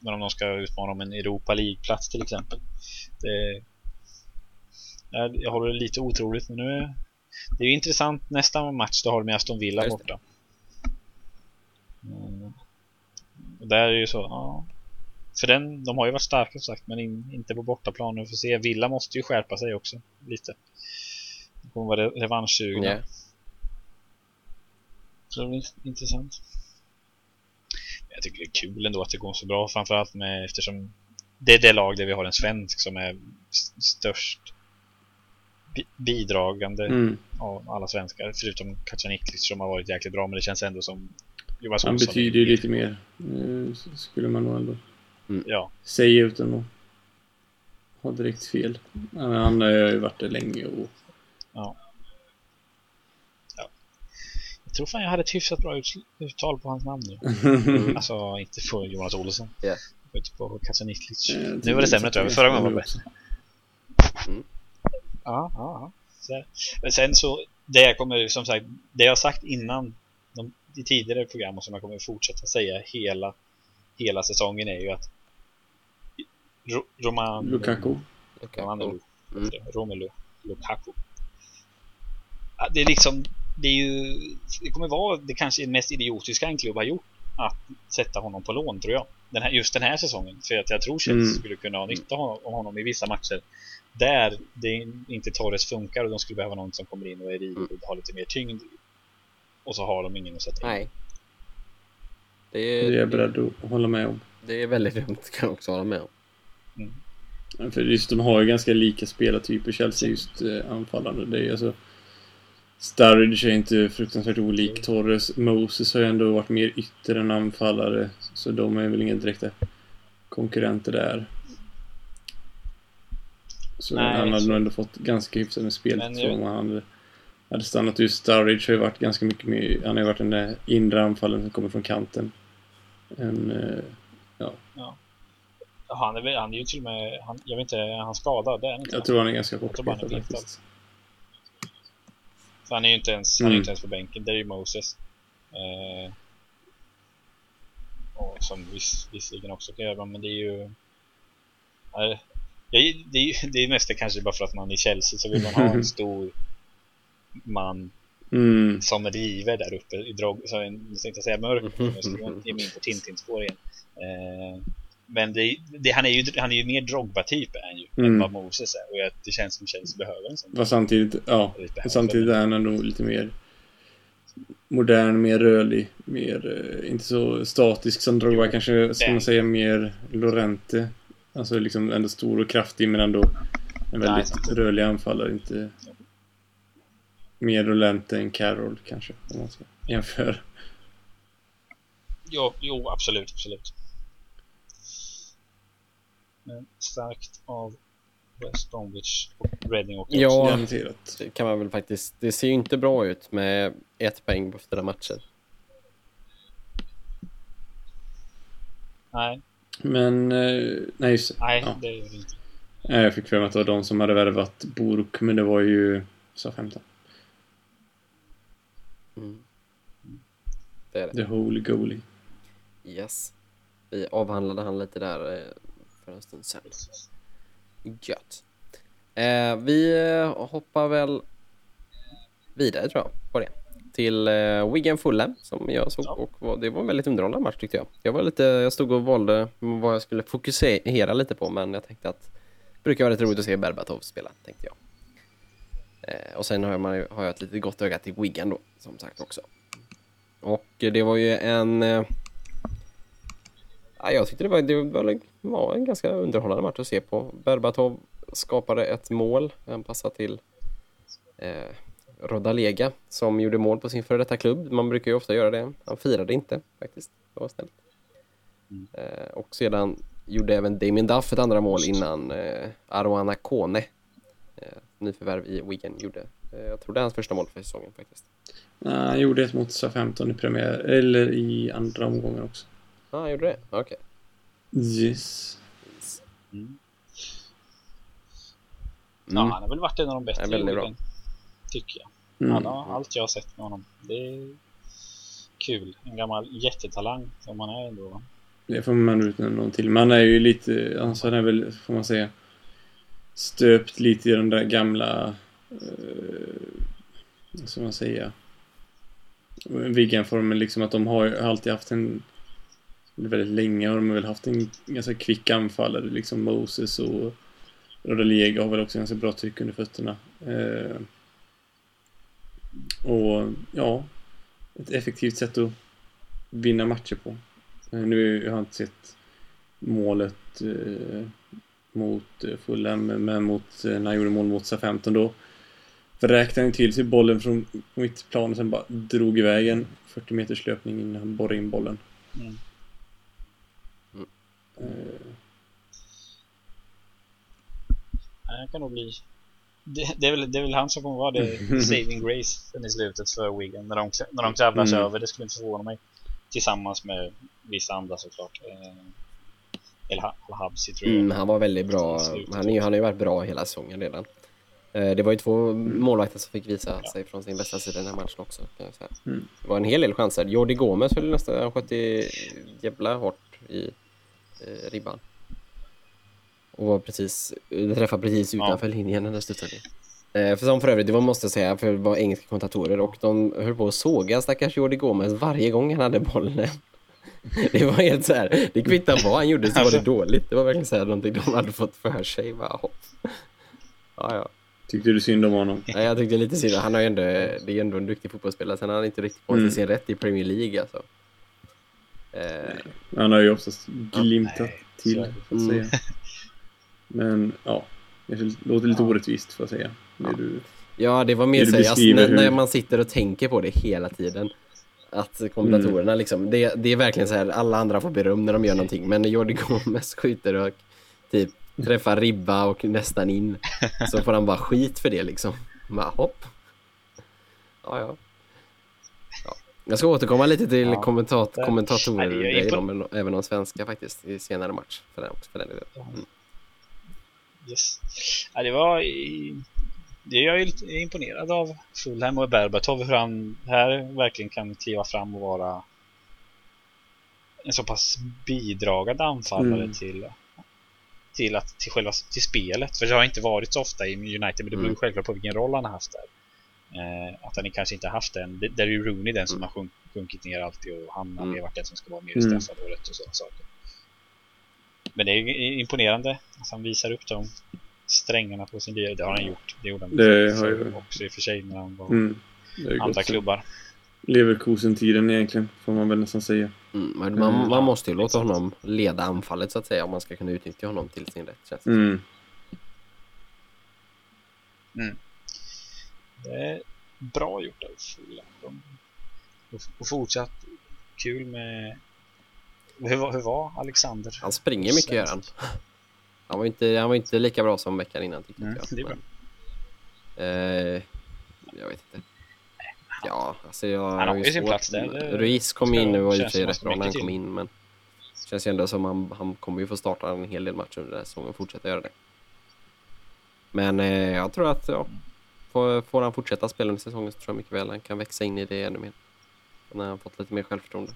men om de ska utmana om en Europa League-plats till exempel. Det, jag håller det lite otroligt, men nu är det är ju intressant. Nästa match då har de med Aston Villa borta. Mm. Och där är ju så, ja. För den, de har ju varit starka som sagt, men in, inte på bortaplan. Nu får se, Villa måste ju skärpa sig också, lite. De kommer vara revanschsugna. Yeah. Så det blir intressant. Jag tycker det är kul ändå att det går så bra, framförallt med, eftersom det är det lag där vi har en svensk som är störst bidragande mm. av alla svenskar, förutom Kacaniklic som har varit jäkligt bra, men det känns ändå som Jonas Han betyder ju lite mer, eh, skulle man nog ändå mm. ja. säga utan att ha direkt fel. Han har ju varit där länge och... Ja. ja. Jag tror fan jag hade ett hyfsat bra uttal på hans namn nu. Mm. alltså, inte på Jonas Olsson. Yeah. Ute på Kacaniklic. Nu var det sämre tror jag, förra gången var det bättre. Mm. Ja, ja, ja. Men sen så, det jag kommer, som sagt, det jag sagt innan de, i tidigare program och som jag kommer fortsätta säga hela, hela säsongen är ju att Ro, Roman Lukaku Romano, mm. Romelu Lukaku det är liksom det är ju det kommer vara det kanske mest idiotiska en klubb har gjort att sätta honom på lån tror jag den här, just den här säsongen för att jag tror Chelsea mm. skulle kunna ha nytta av honom i vissa matcher där det inte Torres funkar och de skulle behöva någon som kommer in och är rik och har lite mer tyngd och så har de ingen att sätta in. Nej. Det är, det är jag beredd att hålla med om. Det är väldigt dumt kan jag också hålla med om. Mm. för just de har ju ganska lika spelartyper, Chelsea just eh, anfallande. Det är alltså Sturridge är inte fruktansvärt olik mm. Torres. Moses har ju ändå varit mer ytter än anfallare. Så de är väl inga direkta konkurrenter där. Så Nej, han hade nog ändå fått ganska hyfsat med spelet så om han hade, stannat ut. Sturridge har ju varit ganska mycket mer, han har ju varit den där inre anfallen som kommer från kanten. En, eh, ja. ja. Han är, han är ju till och med, han, jag vet inte, är han skadad? Det är han inte. Jag tror han är ganska bortspelad faktiskt. Så han är ju inte ens, mm. han är mm. inte ens på bänken, det är ju Moses. Eh, och som viss, visserligen också kan göra, men det är ju... Eh, det, det, det är mest kanske bara för att man är i Chelsea så vill man ha en stor man mm. som river där uppe i drog, så jag tänkte säga mörk, jag ska ge mig in på Tintin-spår igen. Eh, men det, det, han, är ju, han är ju mer Drogba-typ än, ju, mm. än vad Moses är. Och det känns som Chelsea behöver en sån. Fast samtidigt, ja. Samtidigt är han ändå lite mer modern, mer rörlig, mer, eh, inte så statisk som Drogba kanske, ska man säga, mer Lorente. Alltså liksom ändå stor och kraftig men ändå en väldigt Nej, rörlig anfallare. Inte mer Lorente än Carroll kanske, om man ska jämföra. Jo, jo absolut, absolut. Starkt av West Bromwich och Reading och Ja, det kan man väl faktiskt. Det ser ju inte bra ut med ett poäng på fyra matcher. Nej. Men, eh, nej just Nej, ja. det är det inte. Jag fick för mig att det var de som hade värvat Boruk, men det var ju SA-15. Mm. Det är det. The Holy Goalie. Yes. Vi avhandlade han lite där eh, för en stund sedan. Gött. Eh, vi eh, hoppar väl vidare tror jag på det. Till eh, Wigan Fulham som jag såg och det var en väldigt underhållande match tyckte jag. Jag var lite, jag stod och valde vad jag skulle fokusera lite på men jag tänkte att brukar vara rätt roligt att se Berbatov spela, tänkte jag. Eh, och sen har, man, har jag ett lite gott öga till Wigan då, som sagt också. Och eh, det var ju en... Ja, jag tyckte det var, det var, var en ganska underhållande match att se på. Berbatov skapade ett mål, han passade till eh, Rodalega som gjorde mål på sin före detta klubb. Man brukar ju ofta göra det. Han firade inte faktiskt. Det var snällt. Eh, och sedan gjorde även Damien Duff ett andra mål innan eh, Aroana Kone, eh, nyförvärv i Wigan, gjorde. Eh, jag tror det är hans första mål för säsongen faktiskt. Nej, Han gjorde ett mot SA-15 i premiär, eller i andra omgången också. Ja, ah, gjorde det? Okej. Yes. Mm. Mm. Ja, han har väl varit en av de bättre i bra. Wigan, Tycker jag. Mm. Har allt jag har sett med honom. Det är kul. En gammal jättetalang som han är ändå. Det får man utnämna någon till. Man är ju lite, alltså han är väl, får man säga, stöpt lite i den där gamla, eh, vad ska man säga, Viggen-formen liksom att de har ju alltid haft en, väldigt länge har de väl haft en ganska kvick anfallare, liksom Moses och Rodallega har väl också ganska bra tryck under fötterna. Eh, och ja, ett effektivt sätt att vinna matcher på. Eh, Nu har jag inte sett målet eh, mot eh, Fulham, men mot, eh, när han gjorde mål mot SA-15 då vräkte han till sig bollen från mittplan och sen bara drog iväg en 40 meters löpning innan han borrade in bollen. Mm. Eh, Han kan nog bli... Det, det, är väl, det är väl han som kommer vara det saving grace sen i slutet för Wigan. När de, när de kravlar sig Mm. över, det skulle inte förvåna mig. Tillsammans med vissa andra såklart. Eh, El Ha- Al Habsi tror jag. Mm, han var väldigt bra. Han, är, ju- han har ju varit bra hela säsongen redan. Eh, Det var ju två målvakter som fick visa Ja. sig från sin bästa sida i den här matchen också. Kan jag säga. Mm. Det var en hel del chanser. Jordi Gomes höll nästan, han sköt i jävla hårt i eh, ribban. Och var precis, träffade precis Ja. utanför linjen när den studsade. Eh, för som för övrigt, det var måste jag säga, för det var engelska kommentatorer och de höll på att såga stackars Jordi Gomes varje gång han hade bollen. Det var helt så här, det kvittar vad han gjorde så var det dåligt. Det var verkligen så här någonting de hade fått för sig. Bara, hopp. Ja, ja. tyckte du synd om honom? Nej, jag tyckte lite synd. Han har ju ändå, det är ändå en duktig fotbollsspelare. Sen har han inte riktigt fått Mm. sin rätt i Premier League alltså. Eh, Han har ju oftast glimtat nej, till, så att Mm. säga. Men ja, det låter lite Ja. orättvist får jag säga. Ja. du... ja, det var mer så alltså, när, hur- när man sitter och tänker på det hela tiden. Att kommentatorerna liksom, det, det är verkligen så här, alla andra får beröm när de gör någonting. Men när Jordi Gomes skjuter och typ träffar ribba och nästan in. Så får han bara skit för det liksom. Bara hopp. Ja, ja. Ja. Jag ska återkomma lite till Ja. kommentat kommentatorer är men även om svenska faktiskt i senare match. För den, för den delen. Mm. Yes. Ja, det var... Det är jag lite imponerad av Fulham och Berbatov hur han här verkligen kan kliva fram och vara en så pass bidragande anfallare Mm. till till, att, till själva till spelet. För det har inte varit så ofta i United, men det beror Mm. självklart på vilken roll han har haft där. Eh, att han kanske inte har haft den. Det- Där är ju Rooney den som Mm. har sjunk, sjunkit ner alltid och han har Mm. varit den som ska vara mer Mm. straffad och rätt och sådana saker. Men det är imponerande att han visar upp de strängarna på sin lirare. Det har han gjort. Det gjorde han Det har ju- också i och för sig när han var Mm. Andra klubbar. Leverkusen-tiden egentligen, får man väl nästan säga. Mm, men man, Mm. man måste ju låta honom leda anfallet så att säga om man ska kunna utnyttja honom till sin rätt. Känns det. Mm. Det är bra gjort av Fulham. De- Och, fortsatt kul med... Hur var, hur var Alexander? Han springer mycket gör han. Var inte, han var inte lika bra som veckan innan tyckte Mm, jag. det är bra. Men, eh, jag vet inte. Ja, alltså jag Han har ju sin plats där, det Ruiz kom in nu och i och för sig rätt bra när han kom in men känns ju ändå som han, han kommer ju få starta en hel del matcher under den här säsongen och fortsätta göra det. Men eh, jag tror att ja, får, får han fortsätta spela under säsongen så tror jag mycket väl han kan växa in i det ännu mer. När han fått lite mer självförtroende.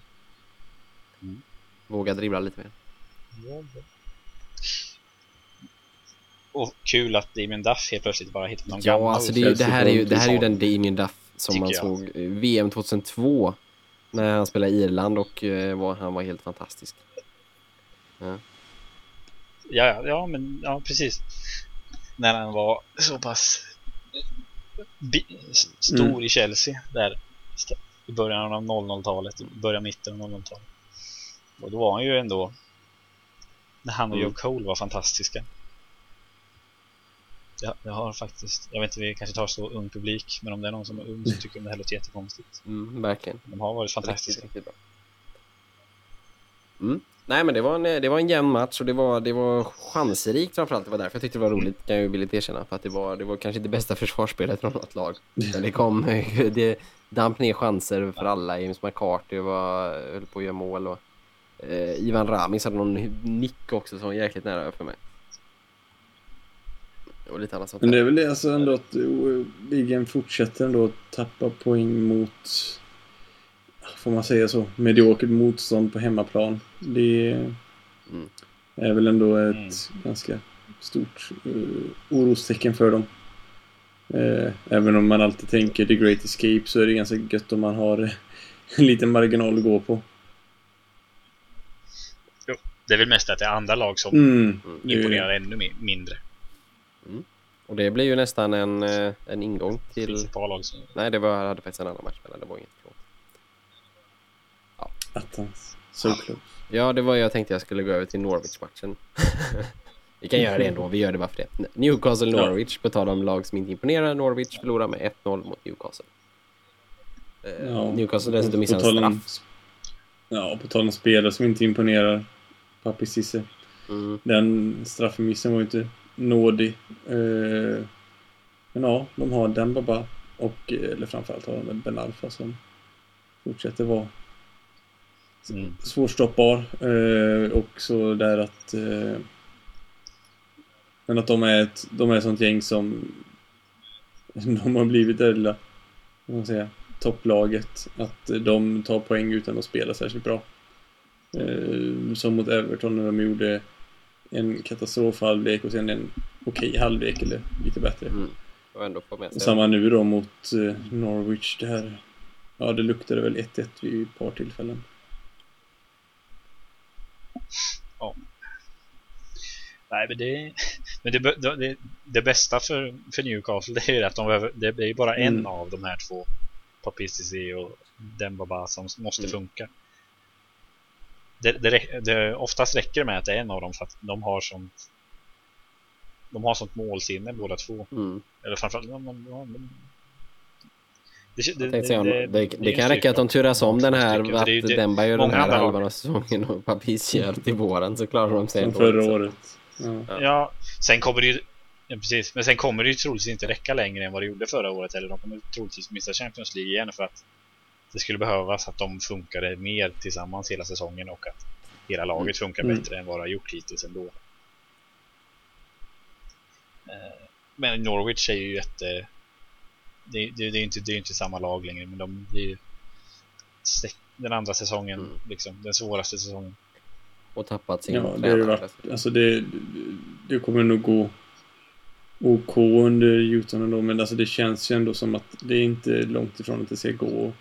Mm. Våga dribbla lite mer. Och kul att Damien Duff helt plötsligt bara hittat någon Ja, gammal. alltså det, det, här är ju, det här är ju den. Damien Duff som man jag. såg i VM 2002 när han spelade i Irland och eh, var, han var helt fantastisk. Ja, ja, ja, men ja, precis. När han var så pass stor Mm. i Chelsea där i början av 00-talet, i början mitten av 00-talet. Och då var han ju ändå när han och Mm. Joe Cole var fantastiska. Ja, jag har faktiskt, jag vet inte, vi kanske tar så ung publik, men om det är någon som är ung så tycker de det här låter jättekonstigt. Mm, verkligen. De har varit Riktigt, fantastiska. riktigt bra. Mm. Nej men det var, en, det var en jämn match och det var, det var chansrikt framförallt. Det var därför jag tyckte det var roligt, kan jag ju villigt erkänna. För att det var, det var kanske inte bästa försvarsspelet från något lag. Men det kom, det damp ner chanser för alla. James McCarthy var, höll på att göra mål och eh, Ivan Ramis hade någon nick också som var jäkligt nära för mig. Och lite annat sånt Men det är väl det alltså ändå att eh, ligan fortsätter ändå att tappa poäng mot, får man säga så, mediokert motstånd på hemmaplan. Det Mm. är väl ändå ett Mm. ganska stort uh, orostecken för dem. Eh, även om man alltid tänker the great escape så är det ganska gött om man har eh, en liten marginal att gå på. Det är väl mest att det är andra lag som Mm. ju imponerar det. ännu mi- mindre. Och det blir ju nästan en, en ingång Det finns till... ett par lag som... Nej, det var, jag hade faktiskt en annan match mellan. Det var inget. Attans. So close. Ja, det var jag tänkte jag skulle gå över till Norwich-matchen. vi kan göra det ändå, vi gör det bara för det. Newcastle-Norwich, på tal om lag som inte imponerar. Norwich förlorar med 1-0 mot Newcastle. Eh, Ja, Newcastle dessutom på missar en straff. Ja, på tal om spelare som inte imponerar. Papi Cisse. Mm. Den straffmissen var ju inte nådig. Eh, men ja, de har Dembaba och, eh, eller framförallt har de Ben Alfa som fortsätter vara Mm. svårstoppbar. Eh, och så där att eh, men att de är ett, de är ett sånt gäng som de har blivit det lilla, vad man säga, topplaget. Att de tar poäng utan att spela särskilt bra. Eh, som mot Everton när de gjorde en katastrofhalvlek och sen en okej halvlek eller lite bättre. Mm. Och ändå få med sig. Samma nu då mot eh, Norwich. Det här, ja det luktade väl 1-1 vid ett par tillfällen. Nej, men det, men det, det, det, det bästa för, för Newcastle det är ju att de behöver, det är bara en Mm. av de här två Papistici och Dembaba som måste Mm. funka. Det, det, det, oftast räcker det med att det är en av dem för att de har sånt de har sånt målsinne båda två. Mm. Eller framförallt de, de, de, det, säga, det, det, är en kan räcka att de turas om den här, att det det- Demba gör den här halvan av säsongen och Papis gör till våren så klarar de sig Som förra också. året. Ja. Sen kommer det ju ja, precis, men sen kommer det ju troligtvis inte räcka längre än vad det gjorde förra året eller de kommer troligtvis missa Champions League igen för att det skulle behövas att de funkade mer tillsammans hela säsongen och att hela laget funkar Mm. bättre än vad det har gjort hittills ändå. Eh, Men Norwich är ju jätte... Det, det, det är inte, det är inte samma lag längre men de är ju den andra säsongen, Mm. liksom, den svåraste säsongen. Och tappat sin Ja, det tränare. varit, alltså det, det kommer nog gå OK under Luton ändå, men alltså det känns ju ändå som att det är inte långt ifrån att det ska gå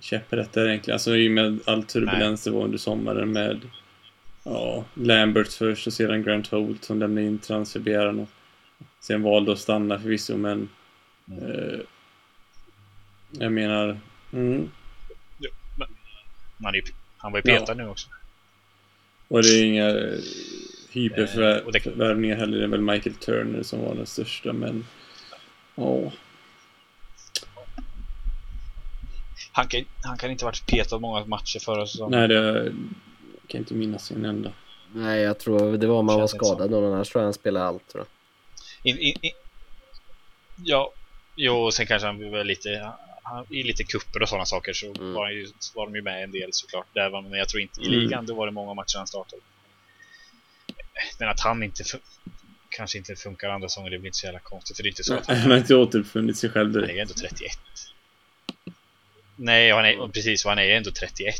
käpprätt där egentligen. Alltså i och med all turbulens det var under sommaren med ja, Lambert först och sedan Grant Holt som lämnade in transferbegäran och sen valde att stanna förvisso, men Mm. eh, jag menar, mm, Man är, han var ju Ja. petad nu också. Och det är inga eh, Eh, hypervärvningar heller. Det är väl Michael Turner som var den största, men... Ja. Han kan, han kan inte ha varit petad många matcher förra säsongen. Nej, det... Jag kan inte minnas en enda. Nej, jag tror det var om man var skadad. Någon annars tror jag han spelade allt tror jag. In, in, in, ja, jo, och sen kanske han var lite... Han, I lite kupper och sådana saker så Mm. var, han ju, var de ju med en del såklart. Där var, men jag tror inte i Mm. ligan, då var det många matcher han startade. Men att han inte kanske inte funkar andra säsonger, det blir inte så jävla konstigt. För det är inte så att han, Han har inte återuppfunnit sig själv han är direkt. ju ändå 31. Nej, han är, precis, han är ju ändå 31.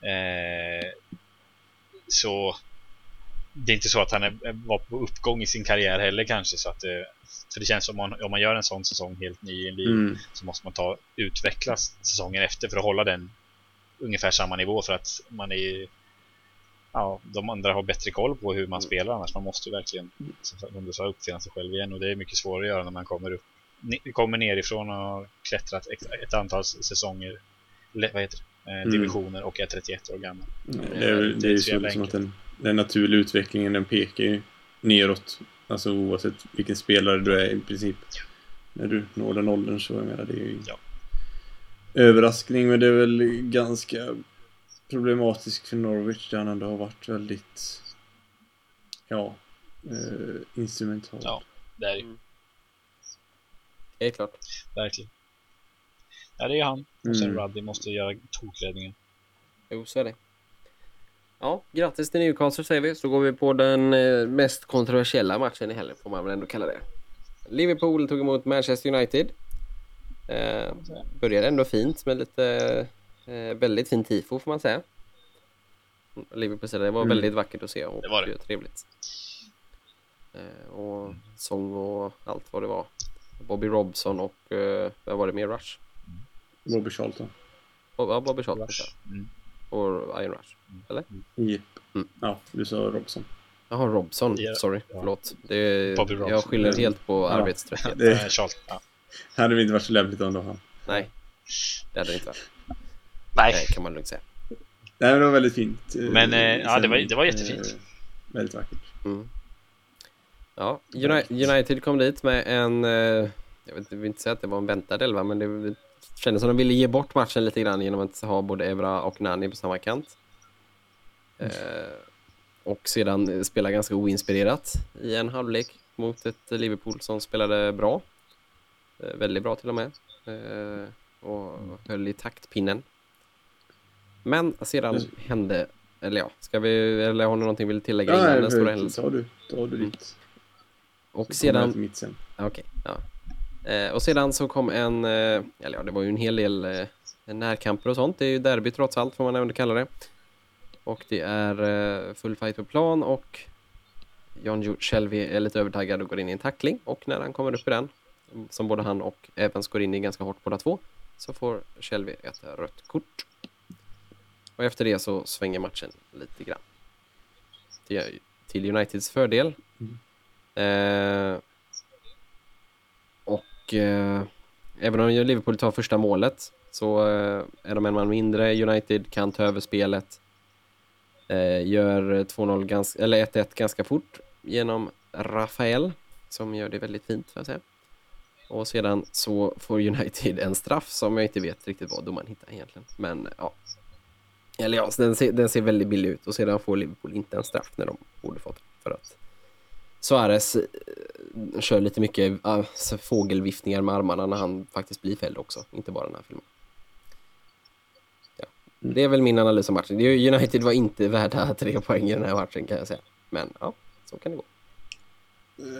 Eh, så det är inte så att han är, var på uppgång i sin karriär heller kanske. Så att, eh, för det känns som om man, om man gör en sån säsong helt ny i en liga Mm. så måste man ta utvecklas säsongen efter för att hålla den ungefär samma nivå för att man är ja, de andra har bättre koll på hur man Mm. spelar annars. Man måste verkligen, som du sa, uppfinna sig själv igen och det är mycket svårare att göra när man kommer upp kommer nerifrån och har klättrat ett, ett antal säsonger, vad heter det, eh, Mm. divisioner och är 31 år gammal. Det är, väl- det är ju så så liksom att enkelt. Den, naturliga utvecklingen den pekar ju neråt. Alltså oavsett vilken spelare du är i princip. När du når den åldern så jag menar det är ju Ja. överraskning men det är väl ganska problematiskt för Norwich där han ändå har varit väldigt ja eh, instrumental. Ja. Det är ju Mm. Helt klart. verkligen. Ja, det är han. Och sen Mm. Ruddy måste göra tokräddningen. Jo, så är det. Ja, grattis till Newcastle säger vi. Så går vi på den eh, mest kontroversiella matchen i helgen får man väl ändå kalla det. Liverpool tog emot Manchester United. Eh, började ändå fint med lite eh, väldigt fint tifo får man säga. Liverpool det var Mm. väldigt vackert att se och Det var det. trevligt. Eh, och sång och allt vad det var. Bobby Robson och eh, vad var det mer? Rush? Bobby Charlton. Och, ja, Bobby Charlton Rush. Mm. Och Iron Rush. Jep. Mm. Ja, du sa Robson. Jaha, Robson. Ja, Sorry, ja. förlåt. Det, Robson. Jag skyller helt på Ja. arbetströtthet. Det Eh, Charles, ja. hade inte varit så lämpligt om det var han. Nej, det hade det inte varit. Nej, Nej, kan man lugnt säga. Nej men det var väldigt fint. Men, eh, ja, det var- sen, det var jättefint. eh, väldigt vackert. Mm. Ja, Uni- United kom dit med en... jag vill inte säga att det var en väntad elva, men det kändes som de ville ge bort matchen lite grann genom att ha både Evra och Nani på samma kant. Eh, och sedan spela ganska oinspirerat i en halvlek mot ett Liverpool som spelade bra. Eh, väldigt bra till och med. Eh, och höll i taktpinnen. Men sedan Mm. hände... Eller ja, ska vi... Eller har ni någonting vill tillägga Ja, innan den stora händelsen? ta du, ta du Mm. ditt. Och sedan... Okej, ja. Eh, och sedan så kom en, eh, eller ja det var ju en hel del eh, närkamper och sånt. Det är ju derby trots allt får man ändå kalla det. Och det är eh, full fight på plan och John Jo Shelby är lite övertaggad och går in i en tackling. Och när han kommer upp i den, som både han och Evans går in i ganska hårt båda två, så får Shelby ett rött kort. Och efter det så svänger matchen lite grann. Till, till Uniteds fördel. Eh, och eh, även om Liverpool tar första målet så eh, är de en man mindre. United kan ta över spelet. Eh, gör 2-0 ganska, eller 1-1 ganska fort genom Rafael som gör det väldigt fint för att säga. Och sedan så får United en straff som jag inte vet riktigt vad domaren hittar egentligen. Men ja. Eller ja, den ser, den ser väldigt billig ut och sedan får Liverpool inte en straff när de borde fått för att Suarez eh, kör lite mycket uh, fågelviftningar med armarna när han faktiskt blir fälld också, inte bara den här filmen. Ja. Det är väl min analys av matchen. United var inte värda tre poäng i den här matchen kan jag säga. Men ja, så kan det gå.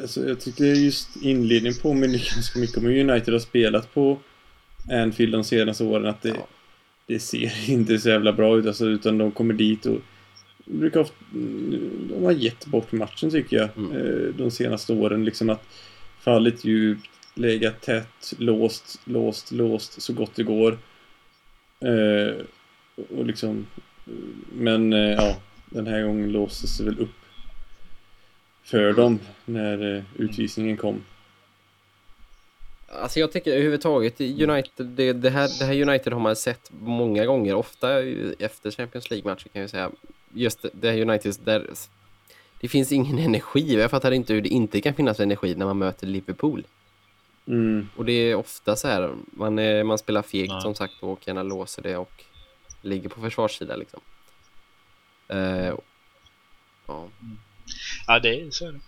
Alltså, jag tyckte just inledningen påminner ganska mycket om hur United har spelat på Anfield de senaste åren. Att det, Ja. det ser inte så jävla bra ut alltså, utan de kommer dit och brukar ofta, de har gett bort matchen tycker jag. Mm. eh, De senaste åren liksom att fallit djupt, legat tätt, låst, låst, låst så gott det går. Eh, och liksom men eh, ja, den här gången låstes det väl upp för dem när eh, utvisningen kom. Alltså jag tycker överhuvudtaget United, det, det, här, det här United har man sett många gånger, ofta efter Champions League-matcher kan jag säga. Just det, här United där det finns ingen energi. Jag fattar inte hur det inte kan finnas energi när man möter Liverpool. Mm. Och det är ofta så här, man, är, man spelar fegt Ja. som sagt och gärna låser det och ligger på försvarssidan liksom. Eh, ja. Ja, det är så är det.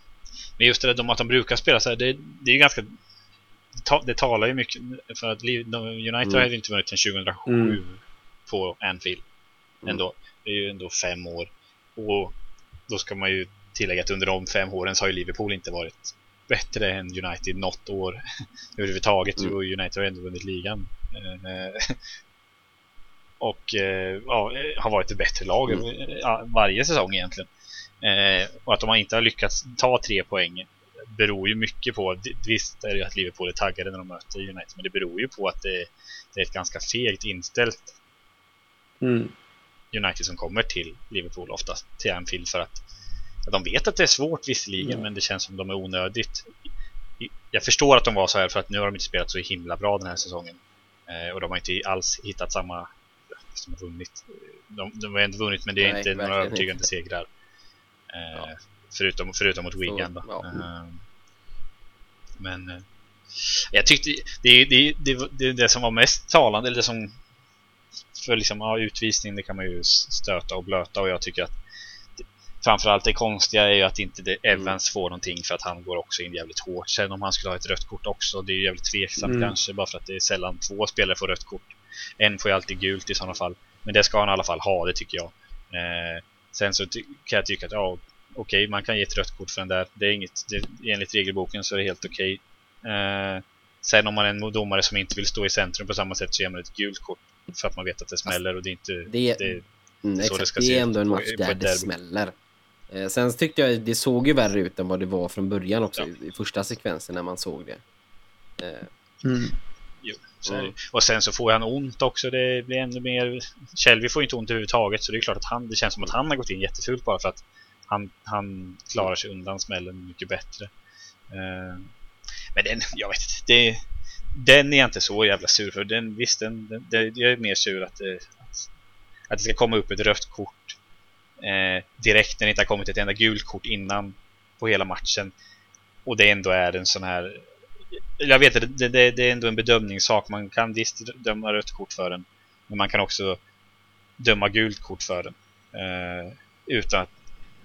Men just det där om att de brukar spela så här, det, det är ju ganska... Det, ta, det talar ju mycket för att United Mm. har ju inte vunnit sedan 2007 Mm. på Anfield. Mm. Det är ju ändå fem år. Och då ska man ju tillägga att under de fem åren så har ju Liverpool inte varit bättre än United något år överhuvudtaget. Mm. Och United har ändå vunnit ligan. Eh, och eh, ja, eh, har varit ett bättre lag Mm. varje säsong egentligen. Och att de inte har lyckats ta tre poäng beror ju mycket på, visst är det ju att Liverpool är taggade när de möter United, men det beror ju på att det, det är ett ganska fegt inställt Mm. United som kommer till Liverpool oftast till Anfield för att, att de vet att det är svårt visserligen Mm. men det känns som de är onödigt. Jag förstår att de var så här för att nu har de inte spelat så himla bra den här säsongen. Eh, och de har inte alls hittat samma som har vunnit. De, de har ändå vunnit men det är Nej, inte några övertygande inte. segrar. Eh, Ja. förutom, förutom mot Wigan ja. Eh, men eh, jag tyckte det, det, det, det, det som var mest talande, eller det som för liksom, ja, utvisning det kan man ju stöta och blöta och jag tycker att det, framförallt det konstiga är ju att inte det Evans får någonting för att han går också in jävligt hårt. Sen om han skulle ha ett rött kort också, det är ju jävligt tveksamt Mm. kanske bara för att det är sällan två spelare får rött kort. En får ju alltid gult i sådana fall. Men det ska han i alla fall ha, det tycker jag. Eh, sen så kan jag tycka att ja, okej, man kan ge ett rött kort för den där. Det är inget, det, enligt regelboken så är det helt okej. Eh, sen om man är en domare som inte vill stå i centrum på samma sätt så ger man ett gult kort. För att man vet att det smäller och det är inte... Det, det, mm, så det exakt, ska det se är ut ändå en match där det smäller. Eh, sen så tyckte jag det såg ju värre ut än vad det var från början också Ja. i, i första sekvensen när man såg det. Eh, Mm. Jo, så är Mm. det. Och sen så får han ont också. Det blir ännu mer... Shelby får inte ont överhuvudtaget. Så det är klart att han, det känns som att han har gått in jättefult bara för att han, han klarar sig undan smällen mycket bättre. Eh, men den, jag vet inte. Det, den är jag inte så jävla sur för. Den, visst, den, den, den jag är mer sur att det, att, att det ska komma upp ett rött kort eh, direkt när det inte har kommit ett enda gult kort innan på hela matchen. Och det ändå är en sån här jag vet att det, det, det är ändå en bedömningssak. Man kan visst döma rött kort för den. Men man kan också döma gult kort för den. Eh, utan att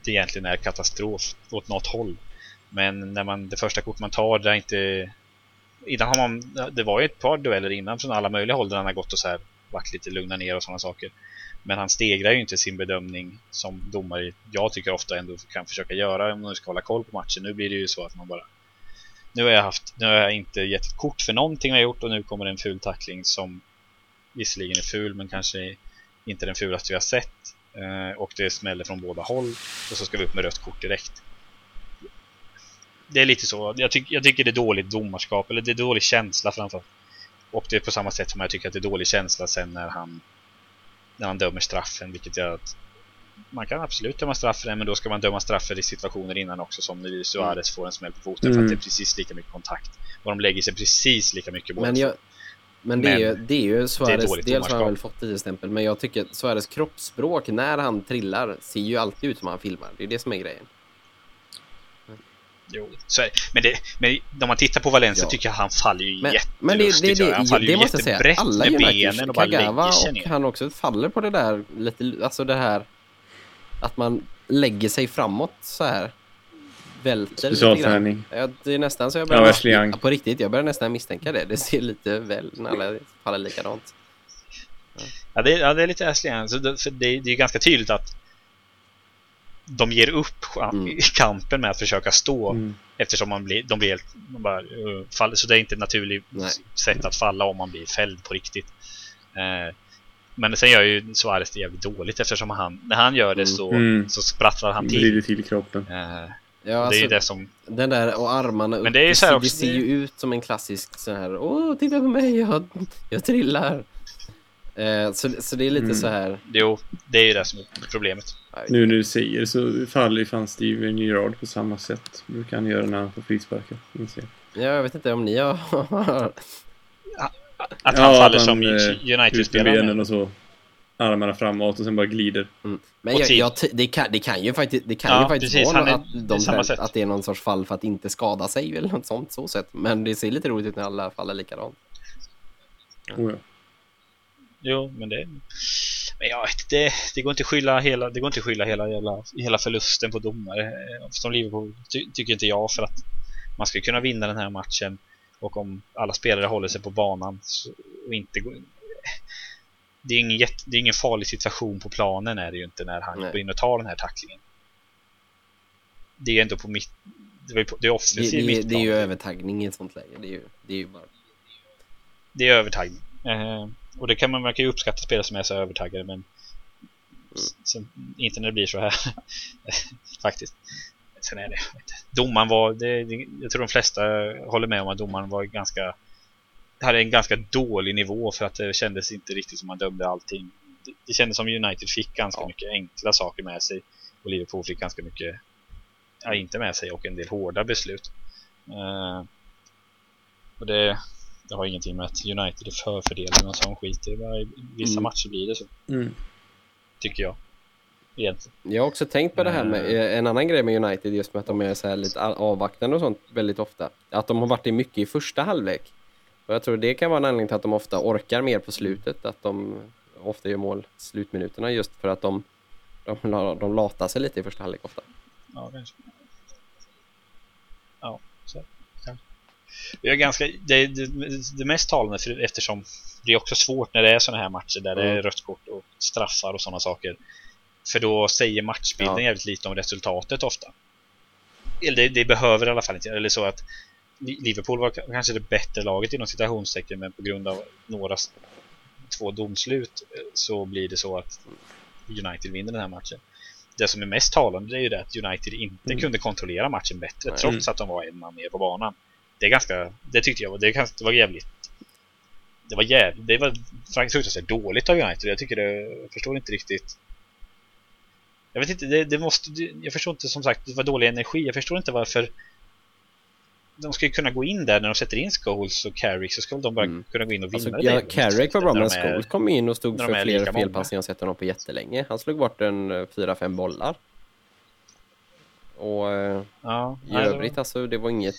det egentligen är katastrof åt något håll. Men när man, det första kort man tar där inte... Innan har man, det var ju ett par dueller innan från alla möjliga håll där han har gått och så här varit lite lugna ner och sådana saker. Men han stegrar ju inte sin bedömning som domare jag tycker ofta ändå kan försöka göra om man ska hålla koll på matchen. Nu blir det ju så att man bara nu har jag haft, nu har jag inte gett ett kort för någonting jag gjort och nu kommer en ful tackling som visserligen är ful men kanske inte den fulaste vi har sett. Eh, och det smäller från båda håll och så ska vi upp med rött kort direkt. Det är lite så. Jag, tyck, jag tycker det är dåligt domarskap, eller det är dålig känsla framförallt. Och det är på samma sätt som jag tycker att det är dålig känsla sen när han när han dömer straffen, vilket gör att man kan absolut döma straff för det, men då ska man döma straffer i situationer innan också som när Suarez får en smäll på foten för Mm. att det är precis lika mycket kontakt. Och de lägger sig precis lika mycket båda men, jag, men det är ju, Men det är ju Suarez, dåligt dels har han väl fått 10 stämpel, men jag tycker att Suarez kroppsspråk när han trillar ser ju alltid ut som han filmar. Det är det som är grejen. Jo, så. Men, det, men om man tittar på Valencia Ja. tycker jag han faller ju Men, jättelustigt. men det, det, det, han faller det ju måste jag säga. jättebrett Alla med benen och bara Kagawa lägger sig och ner. han också faller på det där lite, alltså det här att man lägger sig framåt så här. Välter. Specialträning. Ja, det är nästan så jag Ja, börjar... Ashley Young. på riktigt, jag börjar nästan misstänka det. Det ser lite väl när alla faller likadant. Ja, det, är- ja, det är lite Ashley Young. Så det, för det, det är ganska tydligt att de ger upp Mm. i kampen med att försöka stå Mm. eftersom man blir, de blir helt, man bara, uh, faller, så det är inte ett naturligt Nej. sätt att falla om man blir fälld på riktigt. Eh, men sen gör ju Suarez det jävligt dåligt eftersom han, när han gör det Mm. så, Mm. så sprattlar han Det till. glider till kroppen. Eh, Ja, det är alltså, det som, den där och armarna upp. Men det är det, så här ser, också, det ser det- ju ut som en klassisk sån här, åh, titta på mig, jag, jag trillar. Eh, så, så det är lite Mm. så här, jo, det är ju det som är problemet. Nu när du säger så faller ju fan Steven Gerrard på samma sätt. Kan han göra när han får frisparkar. Ja, jag vet inte om ni har... Att han faller som eh, ut med United-spelare. och så armarna framåt och sen bara glider. Mm. Men jag, jag, det, kan, det kan ju faktiskt, det kan Ja, ju faktiskt precis, vara han är- att, det är de, sätt. att det är någon sorts fall för att inte skada sig eller något sånt så sätt. Men det ser lite roligt ut när alla faller likadant. Oh, ja. Jo, men det... Men inte, det, det går inte att skylla hela, det går inte skylla hela, hela, hela förlusten på domare. Eh, Som Liverpool ty, tycker inte jag för att man ska kunna vinna den här matchen och om alla spelare håller sig på banan så, och inte går... Det är, ingen jätte, det är ingen farlig situation på planen är det ju inte när han Nej. går in och tar den här tacklingen. Det är ändå på mitt... Det, på, det är Det, offensivt det, mitt det är ju övertaggning i ett sånt läge. Det är ju, det är ju bara... Det är övertaggning. Eh, och det kan man, man kan ju uppskatta spelare som är så övertaggade men sen, inte när det blir så här faktiskt. Sen är det, domaren var, det, jag tror de flesta håller med om att domaren var ganska hade en ganska dålig nivå för att det kändes inte riktigt som man dömde allting det, det kändes som United fick ganska Ja. mycket enkla saker med sig och Liverpool fick ganska mycket, ja inte med sig och en del hårda beslut. Eh, och det, det har ingenting med att United är förfördelade och sån skit. Det bara, I vissa Mm. matcher blir det så, Mm. tycker jag. Egentligen. Jag har också tänkt på det här med eh, en annan grej med United just med att de är så här lite avvaktande och sånt väldigt ofta. Att de har varit i mycket i första halvlek. Och jag tror det kan vara en anledning till att de ofta orkar mer på slutet. Att de ofta gör mål slutminuterna just för att de, de, de latar sig lite i första halvlek ofta. Ja, kanske. Ja, så Jag är ganska, det, det, det mest talande för, eftersom det är också svårt när det är sådana här matcher där det är Mm. rött kort och straffar och sådana saker. För då säger matchbilden Ja. jävligt lite om resultatet ofta. Eller det, det behöver i alla fall inte, eller så att Li- Liverpool var kanske det bättre laget inom citationstecken men på grund av några två domslut eh, så blir det så att United vinner den här matchen. Det som är mest talande det är ju det att United inte Mm. kunde kontrollera matchen bättre Nej. trots att de var en man mer på banan. Det är ganska, det tyckte jag det, kan- det var jävligt det var jävligt, det var faktiskt fruktansvärt dåligt av United. Jag tycker det, jag förstår inte riktigt jag vet inte, det, det måste, det, jag förstår inte som sagt, det var dålig energi. Jag förstår inte varför de ska ju kunna gå in där när de sätter in Scholes och Carrick så ska de bara Mm. kunna gå in och vinna Alltså, ja, Carrick var bra men Scholes kom in och stod för är fler lika många. felpassningar jag sett honom på jättelänge. Han slog bort en eh, fyra fem bollar. Och eh, Ja, i nej, övrigt alltså det var inget...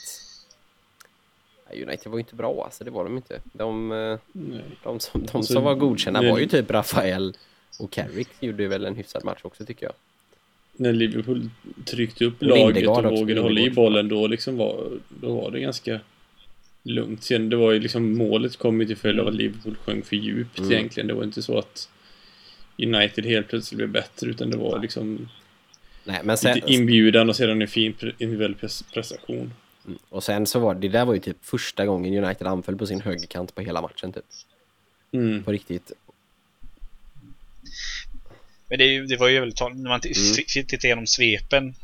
Nej, United var ju inte bra alltså, det var de inte. De, eh, Nej. de, som, de Alltså, som var godkända det- var ju typ Rafael och Carrick gjorde väl en hyfsad match också tycker jag. När Liverpool tryckte upp Och laget och vågade hålla i bollen då liksom var, då var det ganska lugnt. Sen det var ju liksom målet kom ju till följd av att Liverpool sjöng för djupt Mm. egentligen. Det var inte så att United helt plötsligt blev bättre utan det var liksom Nej, men sen, inbjudan och sedan en fin individuell pres- prestation. Mm. och sen så var det, där var ju typ första gången United anföll på sin högerkant på hela matchen typ. Mm. På riktigt. Men det, det var ju väldigt när man Mm. tittade igenom svepen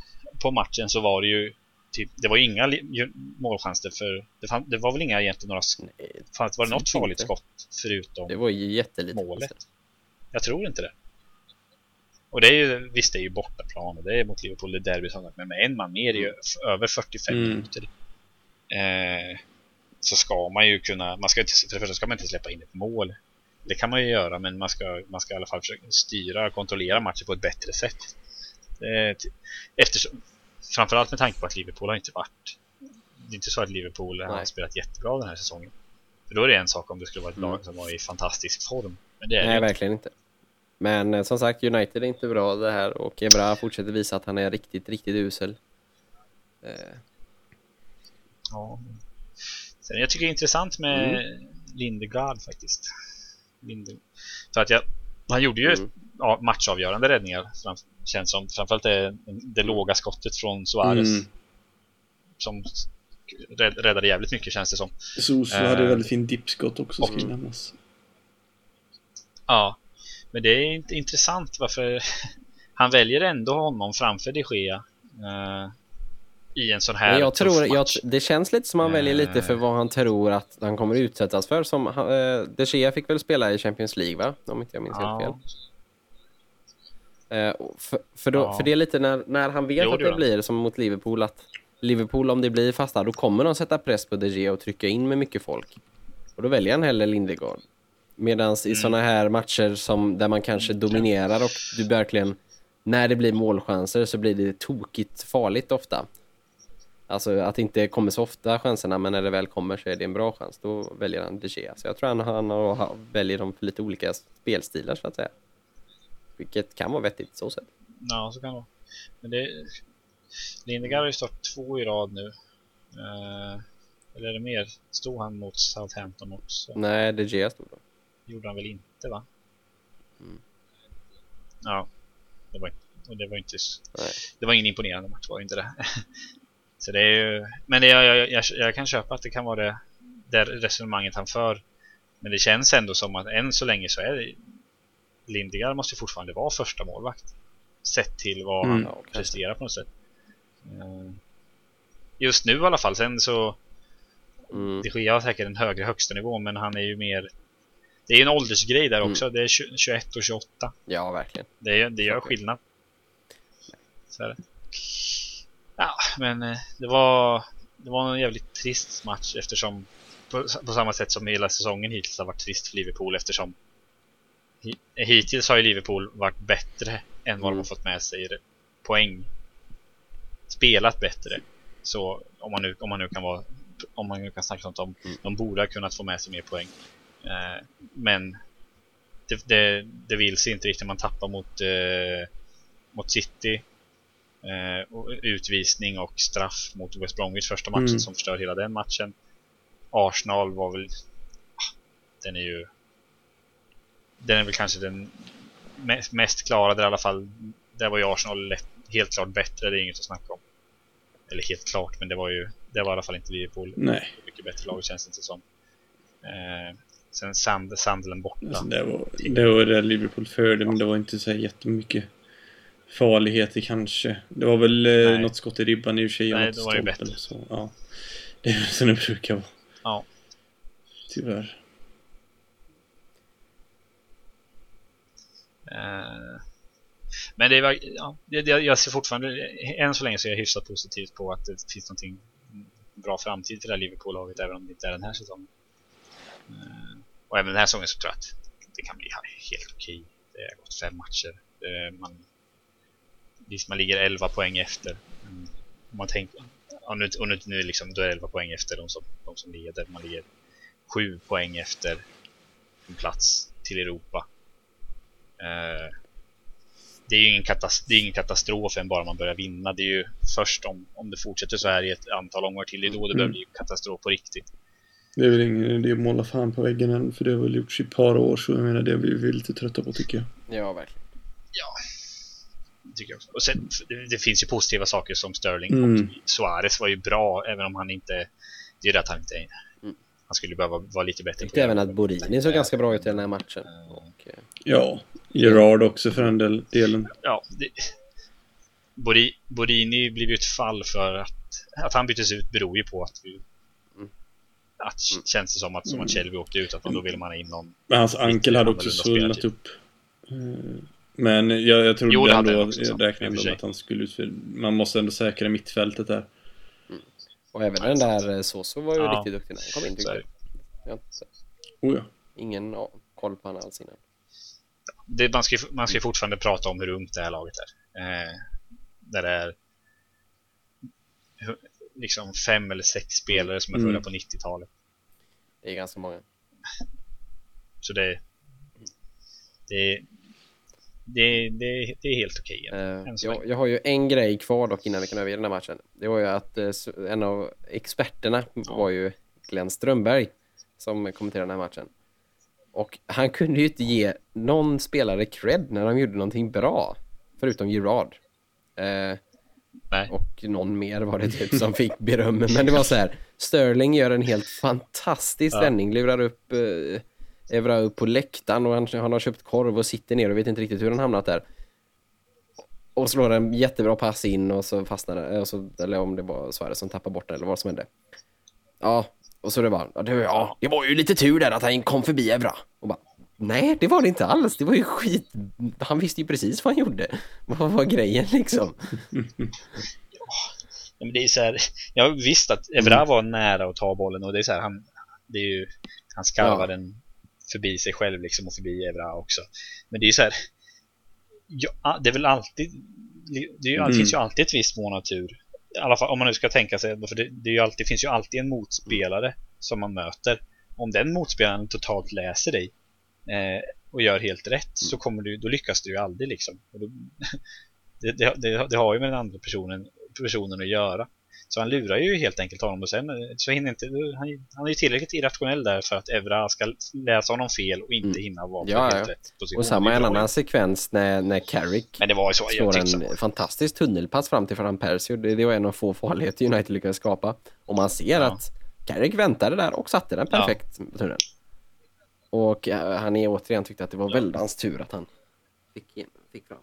på matchen så var det ju typ, det var ju inga målchanser för det, fann, det var väl inga egentligen några Nej, fanns, var det något Typ farligt inte. skott förutom det var ju jättelite. målet? Jag tror inte det. Och det är ju, visst det är ju bortaplan och det är mot Liverpool, det är derby sånt, men med en man mer i f- över 45 Mm. minuter eh, så ska man ju kunna, man ska för det första ska man inte släppa in ett mål. Det kan man ju göra, men man ska, man ska i alla fall försöka styra och kontrollera matchen på ett bättre sätt. Eh, eftersom, framförallt med tanke på att Liverpool har inte varit det är inte så att Liverpool har Nej. spelat jättebra den här säsongen. För då är det en sak om det skulle vara ett Mm. lag som var i fantastisk form. Men det är det Nej, inte. verkligen inte. Men eh, som sagt, United är inte bra det här och Ebra fortsätter visa att han är riktigt, riktigt usel. Eh, Ja. Sen jag tycker det är intressant med Lindegaard faktiskt. Linde... För att jag, han gjorde ju Mm. ja, matchavgörande räddningar. Fram, känns som, framförallt det, det låga skottet från Suarez Mm. som rädd, räddade jävligt mycket känns det som. Soso Eh, hade väldigt fin dippskott också ska och- ju nämnas. Ja, men det är inte intressant varför han väljer ändå honom framför de Gea. eh, I en sån här jag tror, jag, det känns lite som han väljer lite Eh. för vad han tror att han kommer utsättas för. Som, eh, De Gea fick väl spela i Champions League va? Om inte jag minns helt fel. Ja, Eh, för, för, då, Ja. för det är lite när, när han vet Jo, att det det blir som mot Liverpool att Liverpool om det blir fasta då kommer de sätta press på De Gea och trycka in med mycket folk. Och då väljer han hellre Lindegaard. Medan i Mm. sådana här matcher som där man kanske dominerar och du verkligen när det blir målchanser så blir det tokigt farligt ofta. Alltså att det inte kommer så ofta chanserna men när det väl kommer så är det en bra chans. Då väljer han De Gea. Så jag tror han, han, han väljer dem för lite olika spelstilar så att säga. Vilket kan vara vettigt så sett. Ja, så kan det vara. Men det... Lindegaard har ju stått två i rad nu. Eh, eller är det mer? Stod han mot Southampton också? Nej, De Gea stod då. Gjorde han väl inte va? Mm. Ja, det var, och det var inte Nej. Det var ingen imponerande match var det inte det. Så det är ju, men det, jag, jag, jag, kan köpa att det kan vara det, det resonemanget han för. Men det känns ändå som att än så länge så är det Lindegaard måste fortfarande vara första målvakt. Sett till vad Mm. han presterar på något sätt. Eh, Just nu i alla fall. Sen så Mm. de Gea har säkert en högre högsta nivå men han är ju mer Det är ju en åldersgrej där Mm. också. Det är 20, 21 och 28. Ja, verkligen. Det, det gör skillnad. Så är det. Ja, men eh, det var, det var en jävligt trist match eftersom på, på samma sätt som hela säsongen hittills har varit trist för Liverpool eftersom hi- hittills har ju Liverpool varit bättre än vad de Mm. har fått med sig poäng. Spelat bättre. Så om man nu, om man nu kan vara om man nu kan snacka sånt om Mm. de borde ha kunnat få med sig mer poäng. Eh, men det, det, det vill sig inte riktigt. Man tappar mot, eh, mot City. Eh, och utvisning och straff mot West Bromwich första matchen Mm. som förstör hela den matchen. Arsenal var väl... ah, Den är ju... Den är väl kanske den mest, mest klara, där i alla fall... Där var ju Arsenal lätt, helt klart bättre, det är inget att snacka om. Eller helt klart, men det var ju... Det var i alla fall inte Liverpool. Nej, Mycket bättre lag känns det inte som. Eh, sen Sand, Sunderland borta. alltså det, var, det var det Liverpool förde, men det var inte så jättemycket farligheter kanske. Det var väl eh, Nej. något skott i ribban i och för sig. Nej, det var ju bättre. Så, ja. Det är väl som det brukar vara. Ja. Tyvärr. Eh, men det var, ja, jag ser fortfarande, än så länge så är jag hyfsat positivt på att det finns någonting bra framtid till det här Liverpool-laget även om det inte är den här säsongen. Och även den här säsongen så tror jag att det kan bli helt okej. Det har gått fem matcher. Eh, man, visst, man ligger 11 poäng efter. Om man tänker, och nu, och nu, nu liksom, då är det 11 poäng efter de som, de som leder. Man ligger 7 poäng efter en plats till Europa. Eh, det är ju ingen, katas- det är ingen katastrof än bara man börjar vinna. Det är ju först om, om det fortsätter så här i ett antal omgångar till, det är då det börjar Mm. bli katastrof på riktigt. Det är väl ingen idé att måla fan på väggen än, för det har väl gjorts i ett par år, så jag menar det blir vi lite trötta på tycker jag. Ja, verkligen. Tycker jag också. Och sen, det, det finns ju positiva saker som Sterling Mm. och Suarez var ju bra, även om han inte... Det är ju det att han inte... Mm. Han skulle behöva vara lite bättre. Tyckte även att Borini såg ganska bra ut i den här matchen. Och, eh, Ja, Gerard också för den del, delen. Ja, det, Bori, Borini blev ju ett fall för att, att han byttes ut beror ju på att vi. Att känns det som att, som att Mm. Chelsea åkte ut att då ville man in någon Men hans ankel hade också svullnat upp. Eh, Men jag, jag trodde Jo, det ändå, också, jag räknade ändå med att han skulle ut för, Man måste ändå säkra mittfältet där. och även den där eh, Soso var ju Ja. riktigt duktig när han kom in tyckte jag. inte- Oh ja. Ingen ja, koll på honom alls innan. det, man, ska, ju- man ska ju fortfarande prata om hur ungt det här laget är. Eh, där det är liksom fem eller sex spelare som är födda Mm. på 90-talet. Det är ganska många. Så det, det, det, det, det är helt okej. Så jag, jag har ju en grej kvar dock innan vi kan överge den här matchen. Det var ju att s- en av experterna var ju Glenn Strömberg som kommenterade den här matchen. Och han kunde ju inte ge någon spelare cred när de gjorde någonting bra. Förutom Gerard. Eh, Nej. och någon mer var det typ som fick beröm. Men det var så här. Sterling gör en helt fantastisk Ja. Lurar upp eh, Evra upp på läktaren och han, han har köpt korv och sitter ner och vet inte riktigt hur han hamnat där. Och slår en jättebra pass in och så fastnar det. Och så, eller om det var Suarez som tappar bort den eller vad som hände. Ja, och så det var, ja det, ja, det var ju lite tur där att han kom förbi Evra. Och bara, nej det var det inte alls. Det var ju skit. Han visste ju precis vad han gjorde. Vad var grejen liksom? Ja, men det är så här, jag visste att Evra var nära att ta bollen och det är så här, han, det är ju, han skarvar Ja. den förbi sig själv liksom och förbi Evra också. Men det är så här, ja, det är väl alltid, det, är ju, det Mm. finns ju alltid ett visst mån av tur. I alla fall om man nu ska tänka sig, för det, det, är ju alltid, finns ju alltid en motspelare som man möter. Om den motspelaren totalt läser dig och gör helt rätt så kommer du, då lyckas du ju aldrig liksom. Då, det, det, det, det har ju med den andra personen, personen att göra. Så han lurar ju helt enkelt honom och sen eh, så hinner inte, han, han är ju tillräckligt irrationell där för att Evra ska läsa honom fel och inte Mm. hinna vara på Ja, helt ja. rätt position. Och samma en annan sekvens när, när Carrick Men det var så, slår en så. fantastisk tunnelpass fram till Ferran Persio. Det, det var en av få farligheter United lyckades skapa. Och man ser Ja. att Carrick väntade där och satte den perfekt på tunneln. Och eh, han är återigen tyckte att det var väldans tur att han fick, in, fick fram.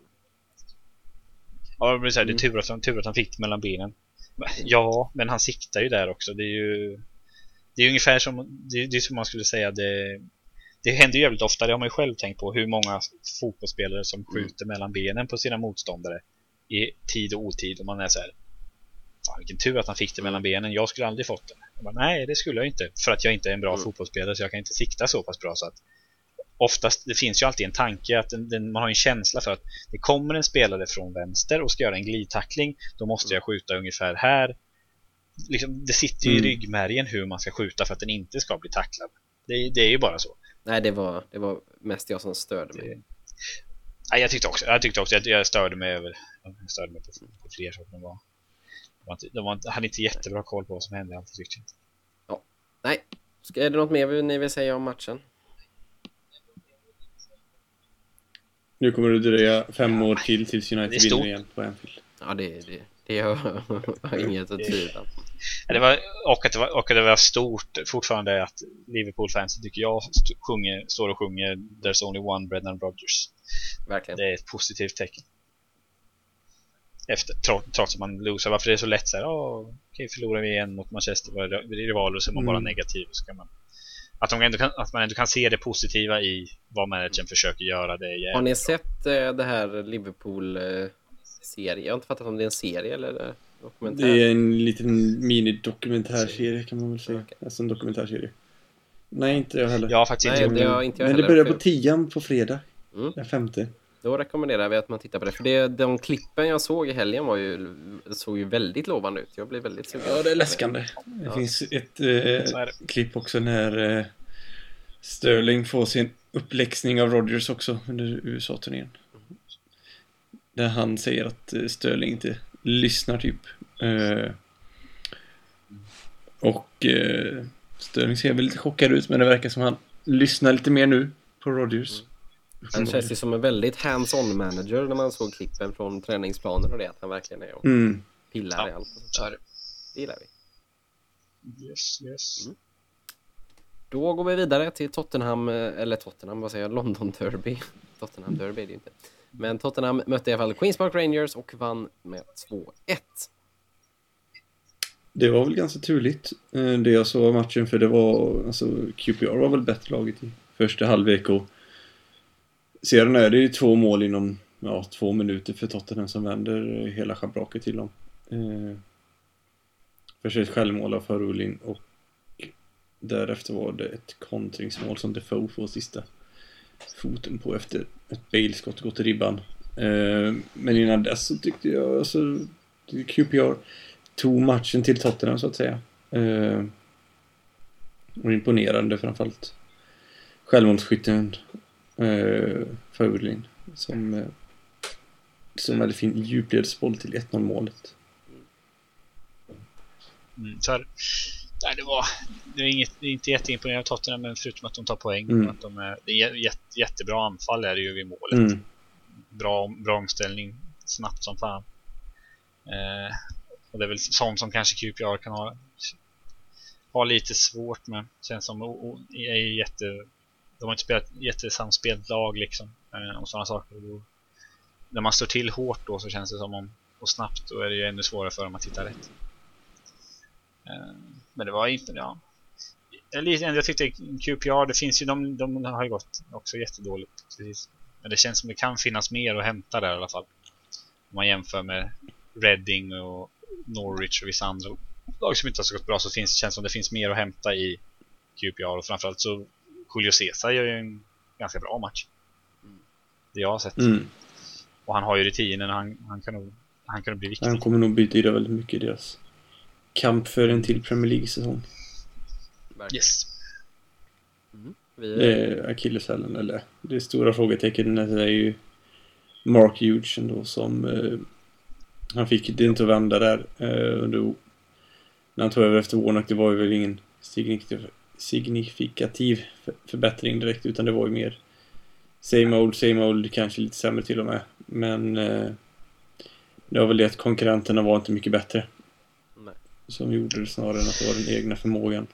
Ja, det, blir så här, Mm. det är tur att, han, tur att han fick det mellan benen. Ja, men han siktar ju där också. Det är ju det är ungefär som det, det är som man skulle säga det, det händer ju jävligt ofta, det har man ju själv tänkt på, hur många fotbollsspelare som skjuter mellan benen på sina motståndare i tid och otid och man är så här Fan vilken tur att han fick det mellan benen, jag skulle aldrig fått det. Jag bara, Nej, det skulle jag inte, för att jag inte är en bra Mm. fotbollsspelare så jag kan inte sikta så pass bra så att Oftast, det finns ju alltid en tanke att den, den, man har en känsla för att det kommer en spelare från vänster och ska göra en glidtackling, då måste jag skjuta ungefär här. Liksom, det sitter ju Mm. i ryggmärgen hur man ska skjuta för att den inte ska bli tacklad. Det, det är ju bara så. Nej, det var, det var mest jag som störde mig. Det, nej, jag tyckte också, jag tyckte också att jag störde mig över jag störde mig på, på fler saker. De var, de var inte, de var, inte- hade inte jättebra koll på vad som hände alltid tyckte jag inte. Nej. Ska, är det något mer ni vill säga om matchen? Nu kommer det dröja fem år till tills Det United stort. vinner igen på Anfield. Ja, det, det, det har jag inget att tvivla på. Ja, Det var, och, att det var, och att det var stort fortfarande att Liverpool-fansen tycker jag st- sjunger, står och sjunger There's only one Brendan Rodgers. Verkligen. Det är ett positivt tecken. Efter, trots, trots att man losar. Varför är det så lätt så här, "Åh, okej förlorar vi igen mot Manchester, våra rivaler, så är man bara Mm. negativ. Så kan man, att, de ändå kan, att man ändå kan se det positiva i vad managern försöker göra, det är Har ni bra. sett eh, det här Liverpool-serien? Jag har inte fattat om det är en serie eller eh, dokumentär. Det är en liten mini-dokumentärserie kan man väl säga. Okej. Alltså en dokumentärserie. Nej, inte jag heller. Jag har faktiskt Nej, inte det har inte jag Men det börjar på tian på fredag. Mm. Den femte. Då rekommenderar vi att man tittar på det. För det, de klippen jag såg i helgen var ju, såg ju väldigt lovande ut. Jag blev väldigt sugen. Ja, det är läskande. Det Ja. finns ett eh, klipp också när eh, Sterling får sin uppläxning av Rodgers också under USA-turnén. Där han säger att eh, Sterling inte lyssnar typ. Eh, och eh, Sterling ser väl lite chockad ut men det verkar som han lyssnar lite mer nu på Rodgers. Han känns ju som en väldigt hands-on manager när man såg klippen från träningsplanen och det. Att han verkligen är och Mm. pillar i Ja, allt. så är det. Gillar vi. Yes, yes. Mm. Då går vi vidare till Tottenham, eh, eller Tottenham, vad säger jag, London Derby. Tottenham Derby är det inte. Men Tottenham mötte i alla fall Queens Park Rangers och vann med 2-1. Det var väl ganska turligt eh, det jag såg av matchen för det var alltså QPR var väl bättre laget i första halvlek och sedan är det ju två mål inom ja, två minuter för Tottenham som vänder hela schabraket till dem. Eh, först ett självmål av Farulin och därefter var det ett kontringsmål som Defoe får sista foten på efter ett Bale-skott gått i ribban. Eh, men innan dess så tyckte jag alltså QPR tog matchen till Tottenham så att säga. Eh, och imponerande framförallt. Självmålsskytten eh, Faulin som eh, som hade fin djupledsboll till 1-0 målet. Mm, så här, nej, det var, det var inget, det är inte jätteimponerande av Tottenham, men förutom att de tar poäng. Mm. Att de är, det är jätte, jättebra anfall är det ju vid målet. Mm. Bra, bra omställning, snabbt som fan. Eh, och det är väl sånt som kanske QPR kan ha, ha lite svårt med. Känns som o, o, är jätte, de har inte spelat jättesamspelt lag liksom. Eh, och sådana saker. Då, när man står till hårt då så känns det som om, och snabbt, då är det ju ännu svårare för dem att hitta rätt. Eh, men det var inte, ja. Jag, jag tyckte QPR, det finns ju, de, de har ju gått också jättedåligt. Precis. Men det känns som det kan finnas mer att hämta där i alla fall. Om man jämför med Reading och Norwich och vissa andra lag som inte har så gått bra så finns, känns det som det finns mer att hämta i QPR och framförallt så Julio Cesar gör ju en ganska bra match. Det jag har sett. Mm. Och han har ju rutinen, han, han kan nog han kan nog bli viktig. Han kommer nog betyda väldigt mycket i deras kamp för en till Premier League-säsong. Yes. Vi, Det är akilleshälen, eller det stora frågetecknet är ju Mark Hughes ändå som eh, han fick det inte att vända där eh, under när han tog över efter Warnock. Det var ju väl ingen signifikativ, signifikativ för, förbättring direkt utan det var ju mer same old, same old, kanske lite sämre till och med. Men eh, det var väl det att konkurrenterna var inte mycket bättre nej. som gjorde det snarare än att det var den egna förmågan.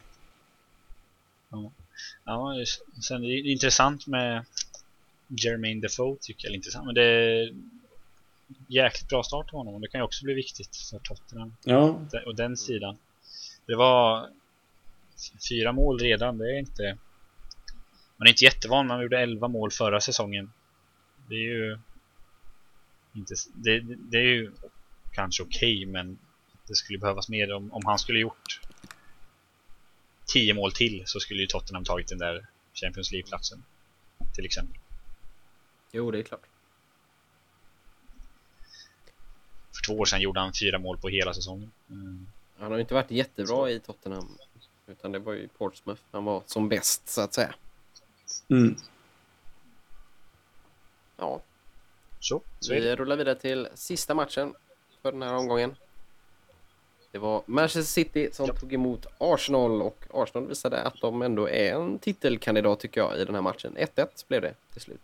Ja, det- sen det är intressant med Jermaine Defoe tycker jag. Eller intressant, men det är jäkligt bra start av honom och det kan ju också bli viktigt för Tottenham Ja, och den sidan. Det var fyra mål redan, det är inte man är inte jättevan, man gjorde 11 mål förra säsongen. Det är ju inte, det, det är ju kanske okej, okay, men det skulle behövas mer. Om, om han skulle gjort 10 mål till så skulle ju Tottenham tagit den där Champions League-platsen. Till exempel. Jo, det är klart. För två år sedan gjorde han fyra mål på hela säsongen. Mm. Han har ju inte varit jättebra i Tottenham. Utan det var ju Portsmouth han var som bäst, så att säga. Mm. Ja. Så, så Vi rullar vidare till sista matchen för den här omgången. Det var Manchester City som ja. tog emot Arsenal och Arsenal visade att de ändå är en titelkandidat tycker jag i den här matchen. 1-1 blev det till slut.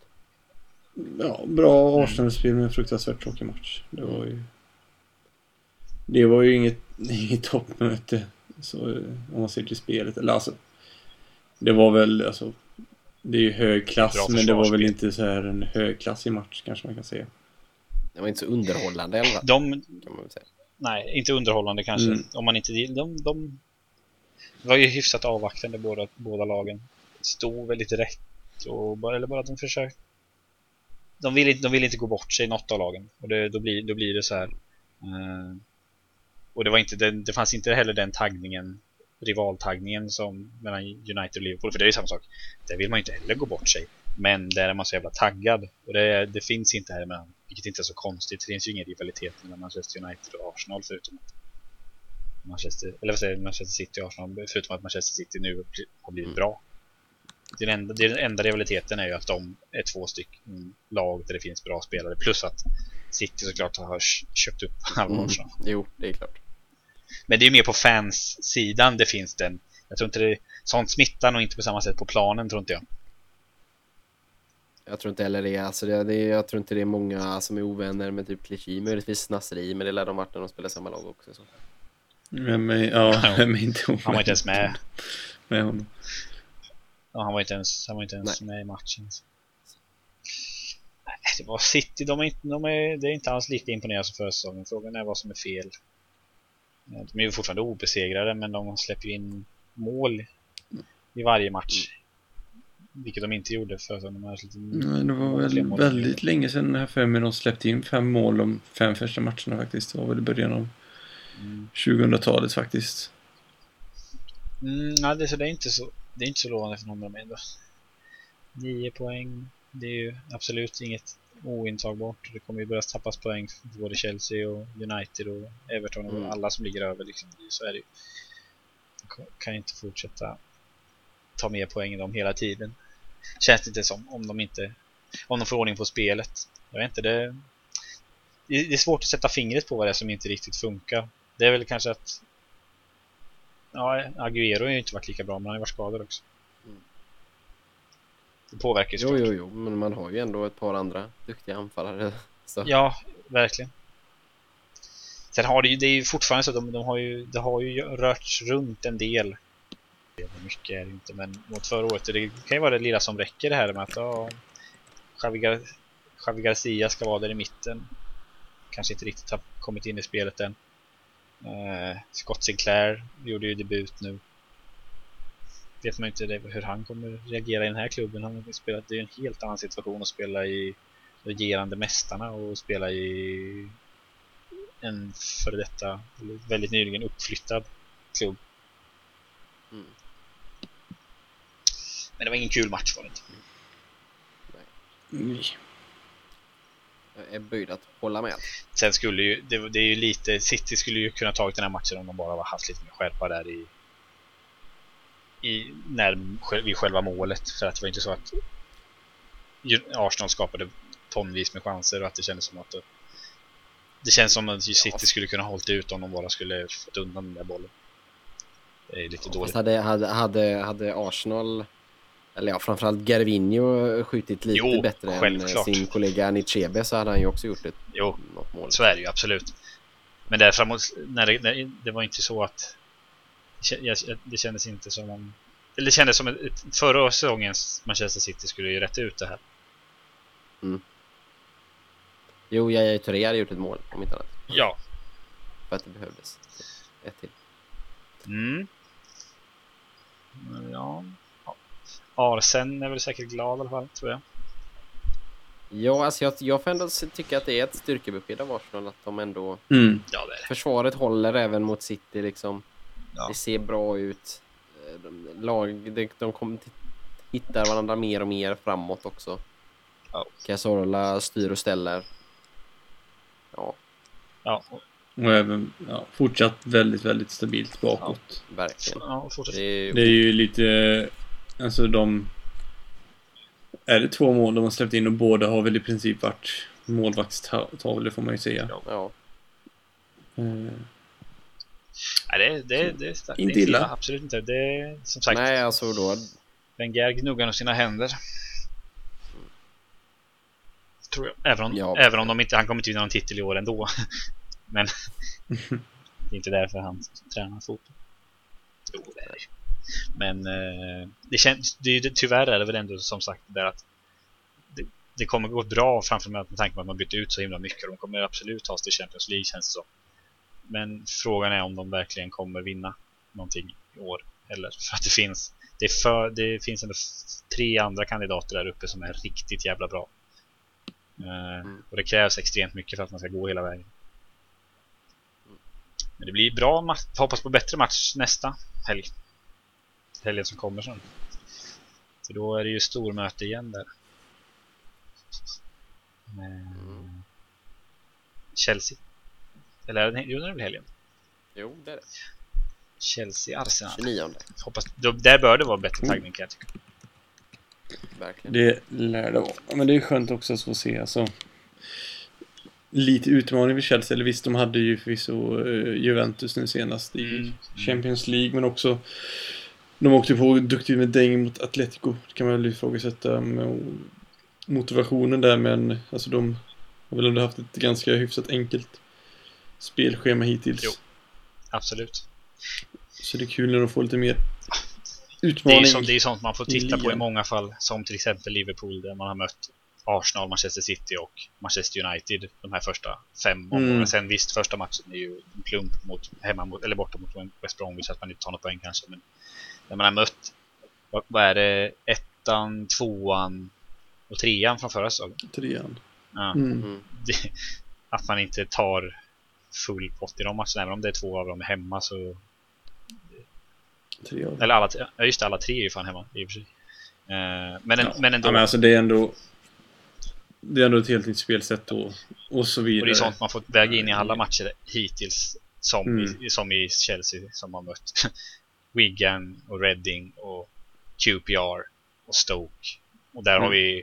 Ja, bra Arsenal-spel med en fruktansvärt tråkig match. Det var ju... Det var ju inget, inget toppmöte så, om man ser till spelet. Eller alltså, det var väl alltså... Det är ju hög klass, men det var väl inte så här en högklassig match kanske man kan säga. Det var inte så underhållande eller? De, man väl säga. Nej, inte underhållande kanske. Mm. Om man inte... De, de var ju hyfsat avvaktande båda, båda lagen. Stod väldigt rätt. Och, eller bara att de försökte... De vill, inte, de vill inte gå bort sig, något av lagen. Och det, då, blir, då blir det så här... Eh, och det, var inte den, det fanns inte heller den taggningen rivaltaggningen som mellan United och Liverpool, för det är ju samma sak. Där vill man ju inte heller gå bort sig. Men där är man så jävla taggad. Och det, det finns inte här emellan. Vilket inte är så konstigt. Det finns ju ingen rivalitet mellan Manchester United och Arsenal förutom att Manchester, eller vad säger Manchester City och Arsenal förutom att Manchester City nu har blivit mm. bra. Den enda, den enda rivaliteten är ju att de är två stycken lag där det finns bra spelare plus att City såklart har köpt upp halva mm. Arsenal. Jo, det är klart. Men det är mer på fans-sidan det finns den. Jag tror inte det, sånt smittar nog inte på samma sätt på planen tror inte jag. Jag tror inte heller det. Alltså det, det jag tror inte det är många som är ovänner med typ Clichy. Möjligtvis Nasri, men det lär de varit när de spelar samma lag också. Så. Men, ja, men inte ovänner. Han var inte ens med. med honom. Ja, han var inte ens, han var inte ens med i matchen. Nej, det var City. De är inte, de är, det är inte alls lika imponerande som förra säsongen. Frågan är vad som är fel. De är ju fortfarande obesegrade, men de släpper in mål i varje match. Vilket de inte gjorde för de hade lite Nej, det var väl väldigt länge sedan här för mig de släppte in fem mål de fem första matcherna faktiskt. Det var väl i början av mm. 2000-talet faktiskt. Mm, ja, det, så det, är inte så, det är inte så lovande för någon av dem ändå. Nio poäng, det är ju absolut inget ointagbart. Det kommer ju börja tappas poäng för både Chelsea och United och Everton och mm. alla som ligger över. Liksom. Så är det ju. kan inte fortsätta ta mer poäng än dem hela tiden. Känns det inte som om de inte om de får ordning på spelet. Jag vet inte, det, det är svårt att sätta fingret på vad det är som inte riktigt funkar. Det är väl kanske att ja, Aguero har ju inte varit lika bra men han har ju varit skadad också. Det påverkar ju Jo, jo, jo, men man har ju ändå ett par andra duktiga anfallare. Så. Ja, verkligen. Sen har det ju, det är ju fortfarande så att de, de har ju, det har ju rörts runt en del. Mycket är det inte, men mot förra året, det kan ju vara det lilla som räcker det här med att ja, Javi, Javi Garcia ska vara där i mitten. Kanske inte riktigt har kommit in i spelet än. Uh, Scott Sinclair gjorde ju debut nu vet man inte hur han kommer reagera i den här klubben. Han har spelat, det är en helt annan situation att spela i regerande mästarna och spela i en före detta, väldigt nyligen uppflyttad klubb. Mm. Men det var ingen kul match var det inte. Nej. Jag är böjd att hålla med. Sen skulle ju, det, det är ju lite, City skulle ju kunna tagit den här matchen om de bara haft lite mer skärpa där i i, när, vid själva målet. För att det var inte så att Arsenal skapade tonvis med chanser och att det kändes som att det, det känns som att City skulle kunna hållit ut om de bara skulle fått undan den där bollen. Det är lite ja, dåligt. Hade, hade, hade, hade Arsenal, eller ja, framförallt Gervinho skjutit lite jo, bättre självklart. än sin kollega Nichebe så hade han ju också gjort ett jo, mål. så är det ju absolut. Men där framåt, när det, när, det var inte så att det kändes inte som om... Eller det kändes som ett, förra säsongens Manchester City skulle ju rätta ut det här. Mm. Jo, Yahya Touré hade gjort ett mål, om inte annat. Ja. För att det behövdes. Ett till. Mm. Ja. Arsen är väl säkert glad i alla fall, tror jag. Ja, alltså jag, jag får ändå tycka att det är ett styrkebesked av Arsenal att de ändå... Mm. Ja, det är det. Försvaret håller även mot City liksom. Ja. Det ser bra ut. Eh, De, lag, de, de kommer till, hittar varandra mer och mer framåt också. Ja. Cazorla styr och ställer. Ja, Ja, och, även ja, fortsatt väldigt, väldigt stabilt bakåt. verkligen. ja, och fortsätt. Det är, Det är ju lite, alltså de... Är det två mål de har släppt in och båda har väl i princip varit målvaktstavlor får man ju säga. ja, Eh, Nej, det, det, det, det, det, Inte illa. Absolut inte. Det är som sagt, Nej, alltså då... Wenger gnuggar nog sina händer. Tror jag. Även om, Ja. även om de inte, han kommer inte vinna någon titel i år ändå. Men det är inte därför han tränar fotboll. Jo, det är det. Men eh, det känns, det, är tyvärr är det väl ändå som sagt där att det, det kommer gå bra framför med tanke på att man bytt ut så himla mycket. De kommer absolut ta sig till Champions League känns det som. Men frågan är om de verkligen kommer vinna någonting i år. Eller för att det finns det, för, det finns ändå tre andra kandidater där uppe som är riktigt jävla bra. Eh, Mm. Och det krävs extremt mycket för att man ska gå hela vägen. Men det blir bra match. Hoppas på bättre match nästa helg. Helgen som kommer sen. Så då är det ju stormöte igen där. Med Chelsea. Eller är det, jo, det är väl helgen. Jo, det är det. Chelsea-Arsenal. 29 Hoppas, då, där bör det vara bättre taggning kan jag tycka. verkligen. det lär det vara. Men det är skönt också att få se alltså. Lite utmaning för Chelsea. Eller visst, de hade ju förvisso uh, Juventus nu senast i Mm. Champions League. Men också de åkte på duktigt med däng mot Atletico. Det kan man väl ifrågasätta motivationen där. Men alltså de har väl ändå haft ett ganska hyfsat enkelt spelschema hittills. Jo. Absolut. Så det är kul när de får lite mer Det är utmaning. som, det är sånt man får titta på i många fall. Som till exempel Liverpool där man har mött Arsenal, Manchester City och Manchester United de här första fem omgångarna. Mm. Sen visst, första matchen är ju en klump mot, hemma mot, eller borta mot West Bromwich att man inte tar något poäng kanske. Men när man har mött, vad, vad är det, ettan, tvåan och trean från förra säsongen. Trean. Ja, Mm. Mm. det, att man inte tar full pott i de matcherna, även om det är två av dem hemma så Tre av. Eller alla, ja just det, alla tre är ju fan hemma i och för sig. Eh, men, en, Ja. men ändå, Ja, men alltså det är ändå Det är ändå ett helt nytt spelsätt och, och så vidare. och det är sånt man får väga in i alla matcher hittills. Som, Mm. i, som i Chelsea som har mött Wigan och Reading och QPR och Stoke. Och där har Mm. vi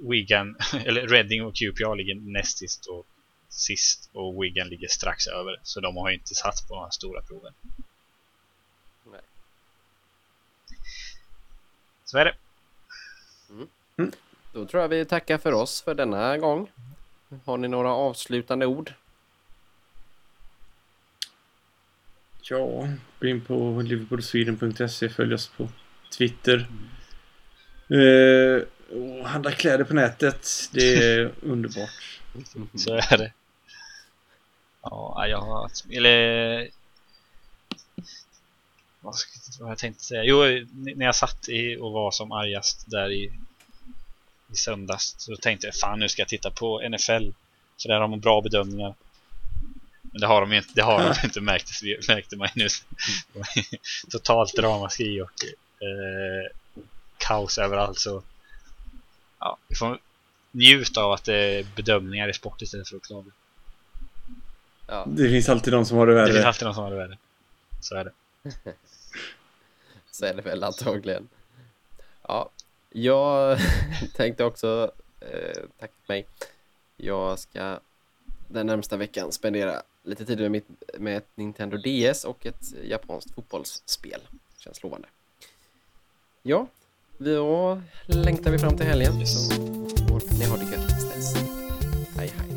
Wigan, eller Reading och QPR ligger näst sist och sist och Wigan ligger strax över. Så de har ju inte satt på de här stora proven. Nej. Så är det. Då tror jag vi tackar för oss för denna gång. Har ni några avslutande ord? Ja, gå in på liverpoolsweden.se, följ oss på Twitter. Eh, och handla kläder på nätet. Det är underbart. Så är det. Ja, jag har... Eller... Vad, ska, vad jag tänkte säga? Jo, när jag satt i och var som argast där i, i söndags så tänkte jag fan nu ska jag titta på NFL. Så där har de bra bedömningar. Men det har de ju inte, det har de inte märkte, märkte man nu. Totalt ramaskri och eh, kaos överallt så ja, vi får njuta av att det är bedömningar i sport istället för att klaga. Ja, Det finns alltid de som har det Det finns värre. alltid någon som har det värre. Så är det. så är det väl antagligen. Ja, jag tänkte också eh, tacka för mig. Jag ska den närmsta veckan spendera lite tid med, mitt, med ett Nintendo DS och ett japanskt fotbollsspel. Känns lovande. Ja, då längtar vi fram till helgen. Så får ni ha det gött.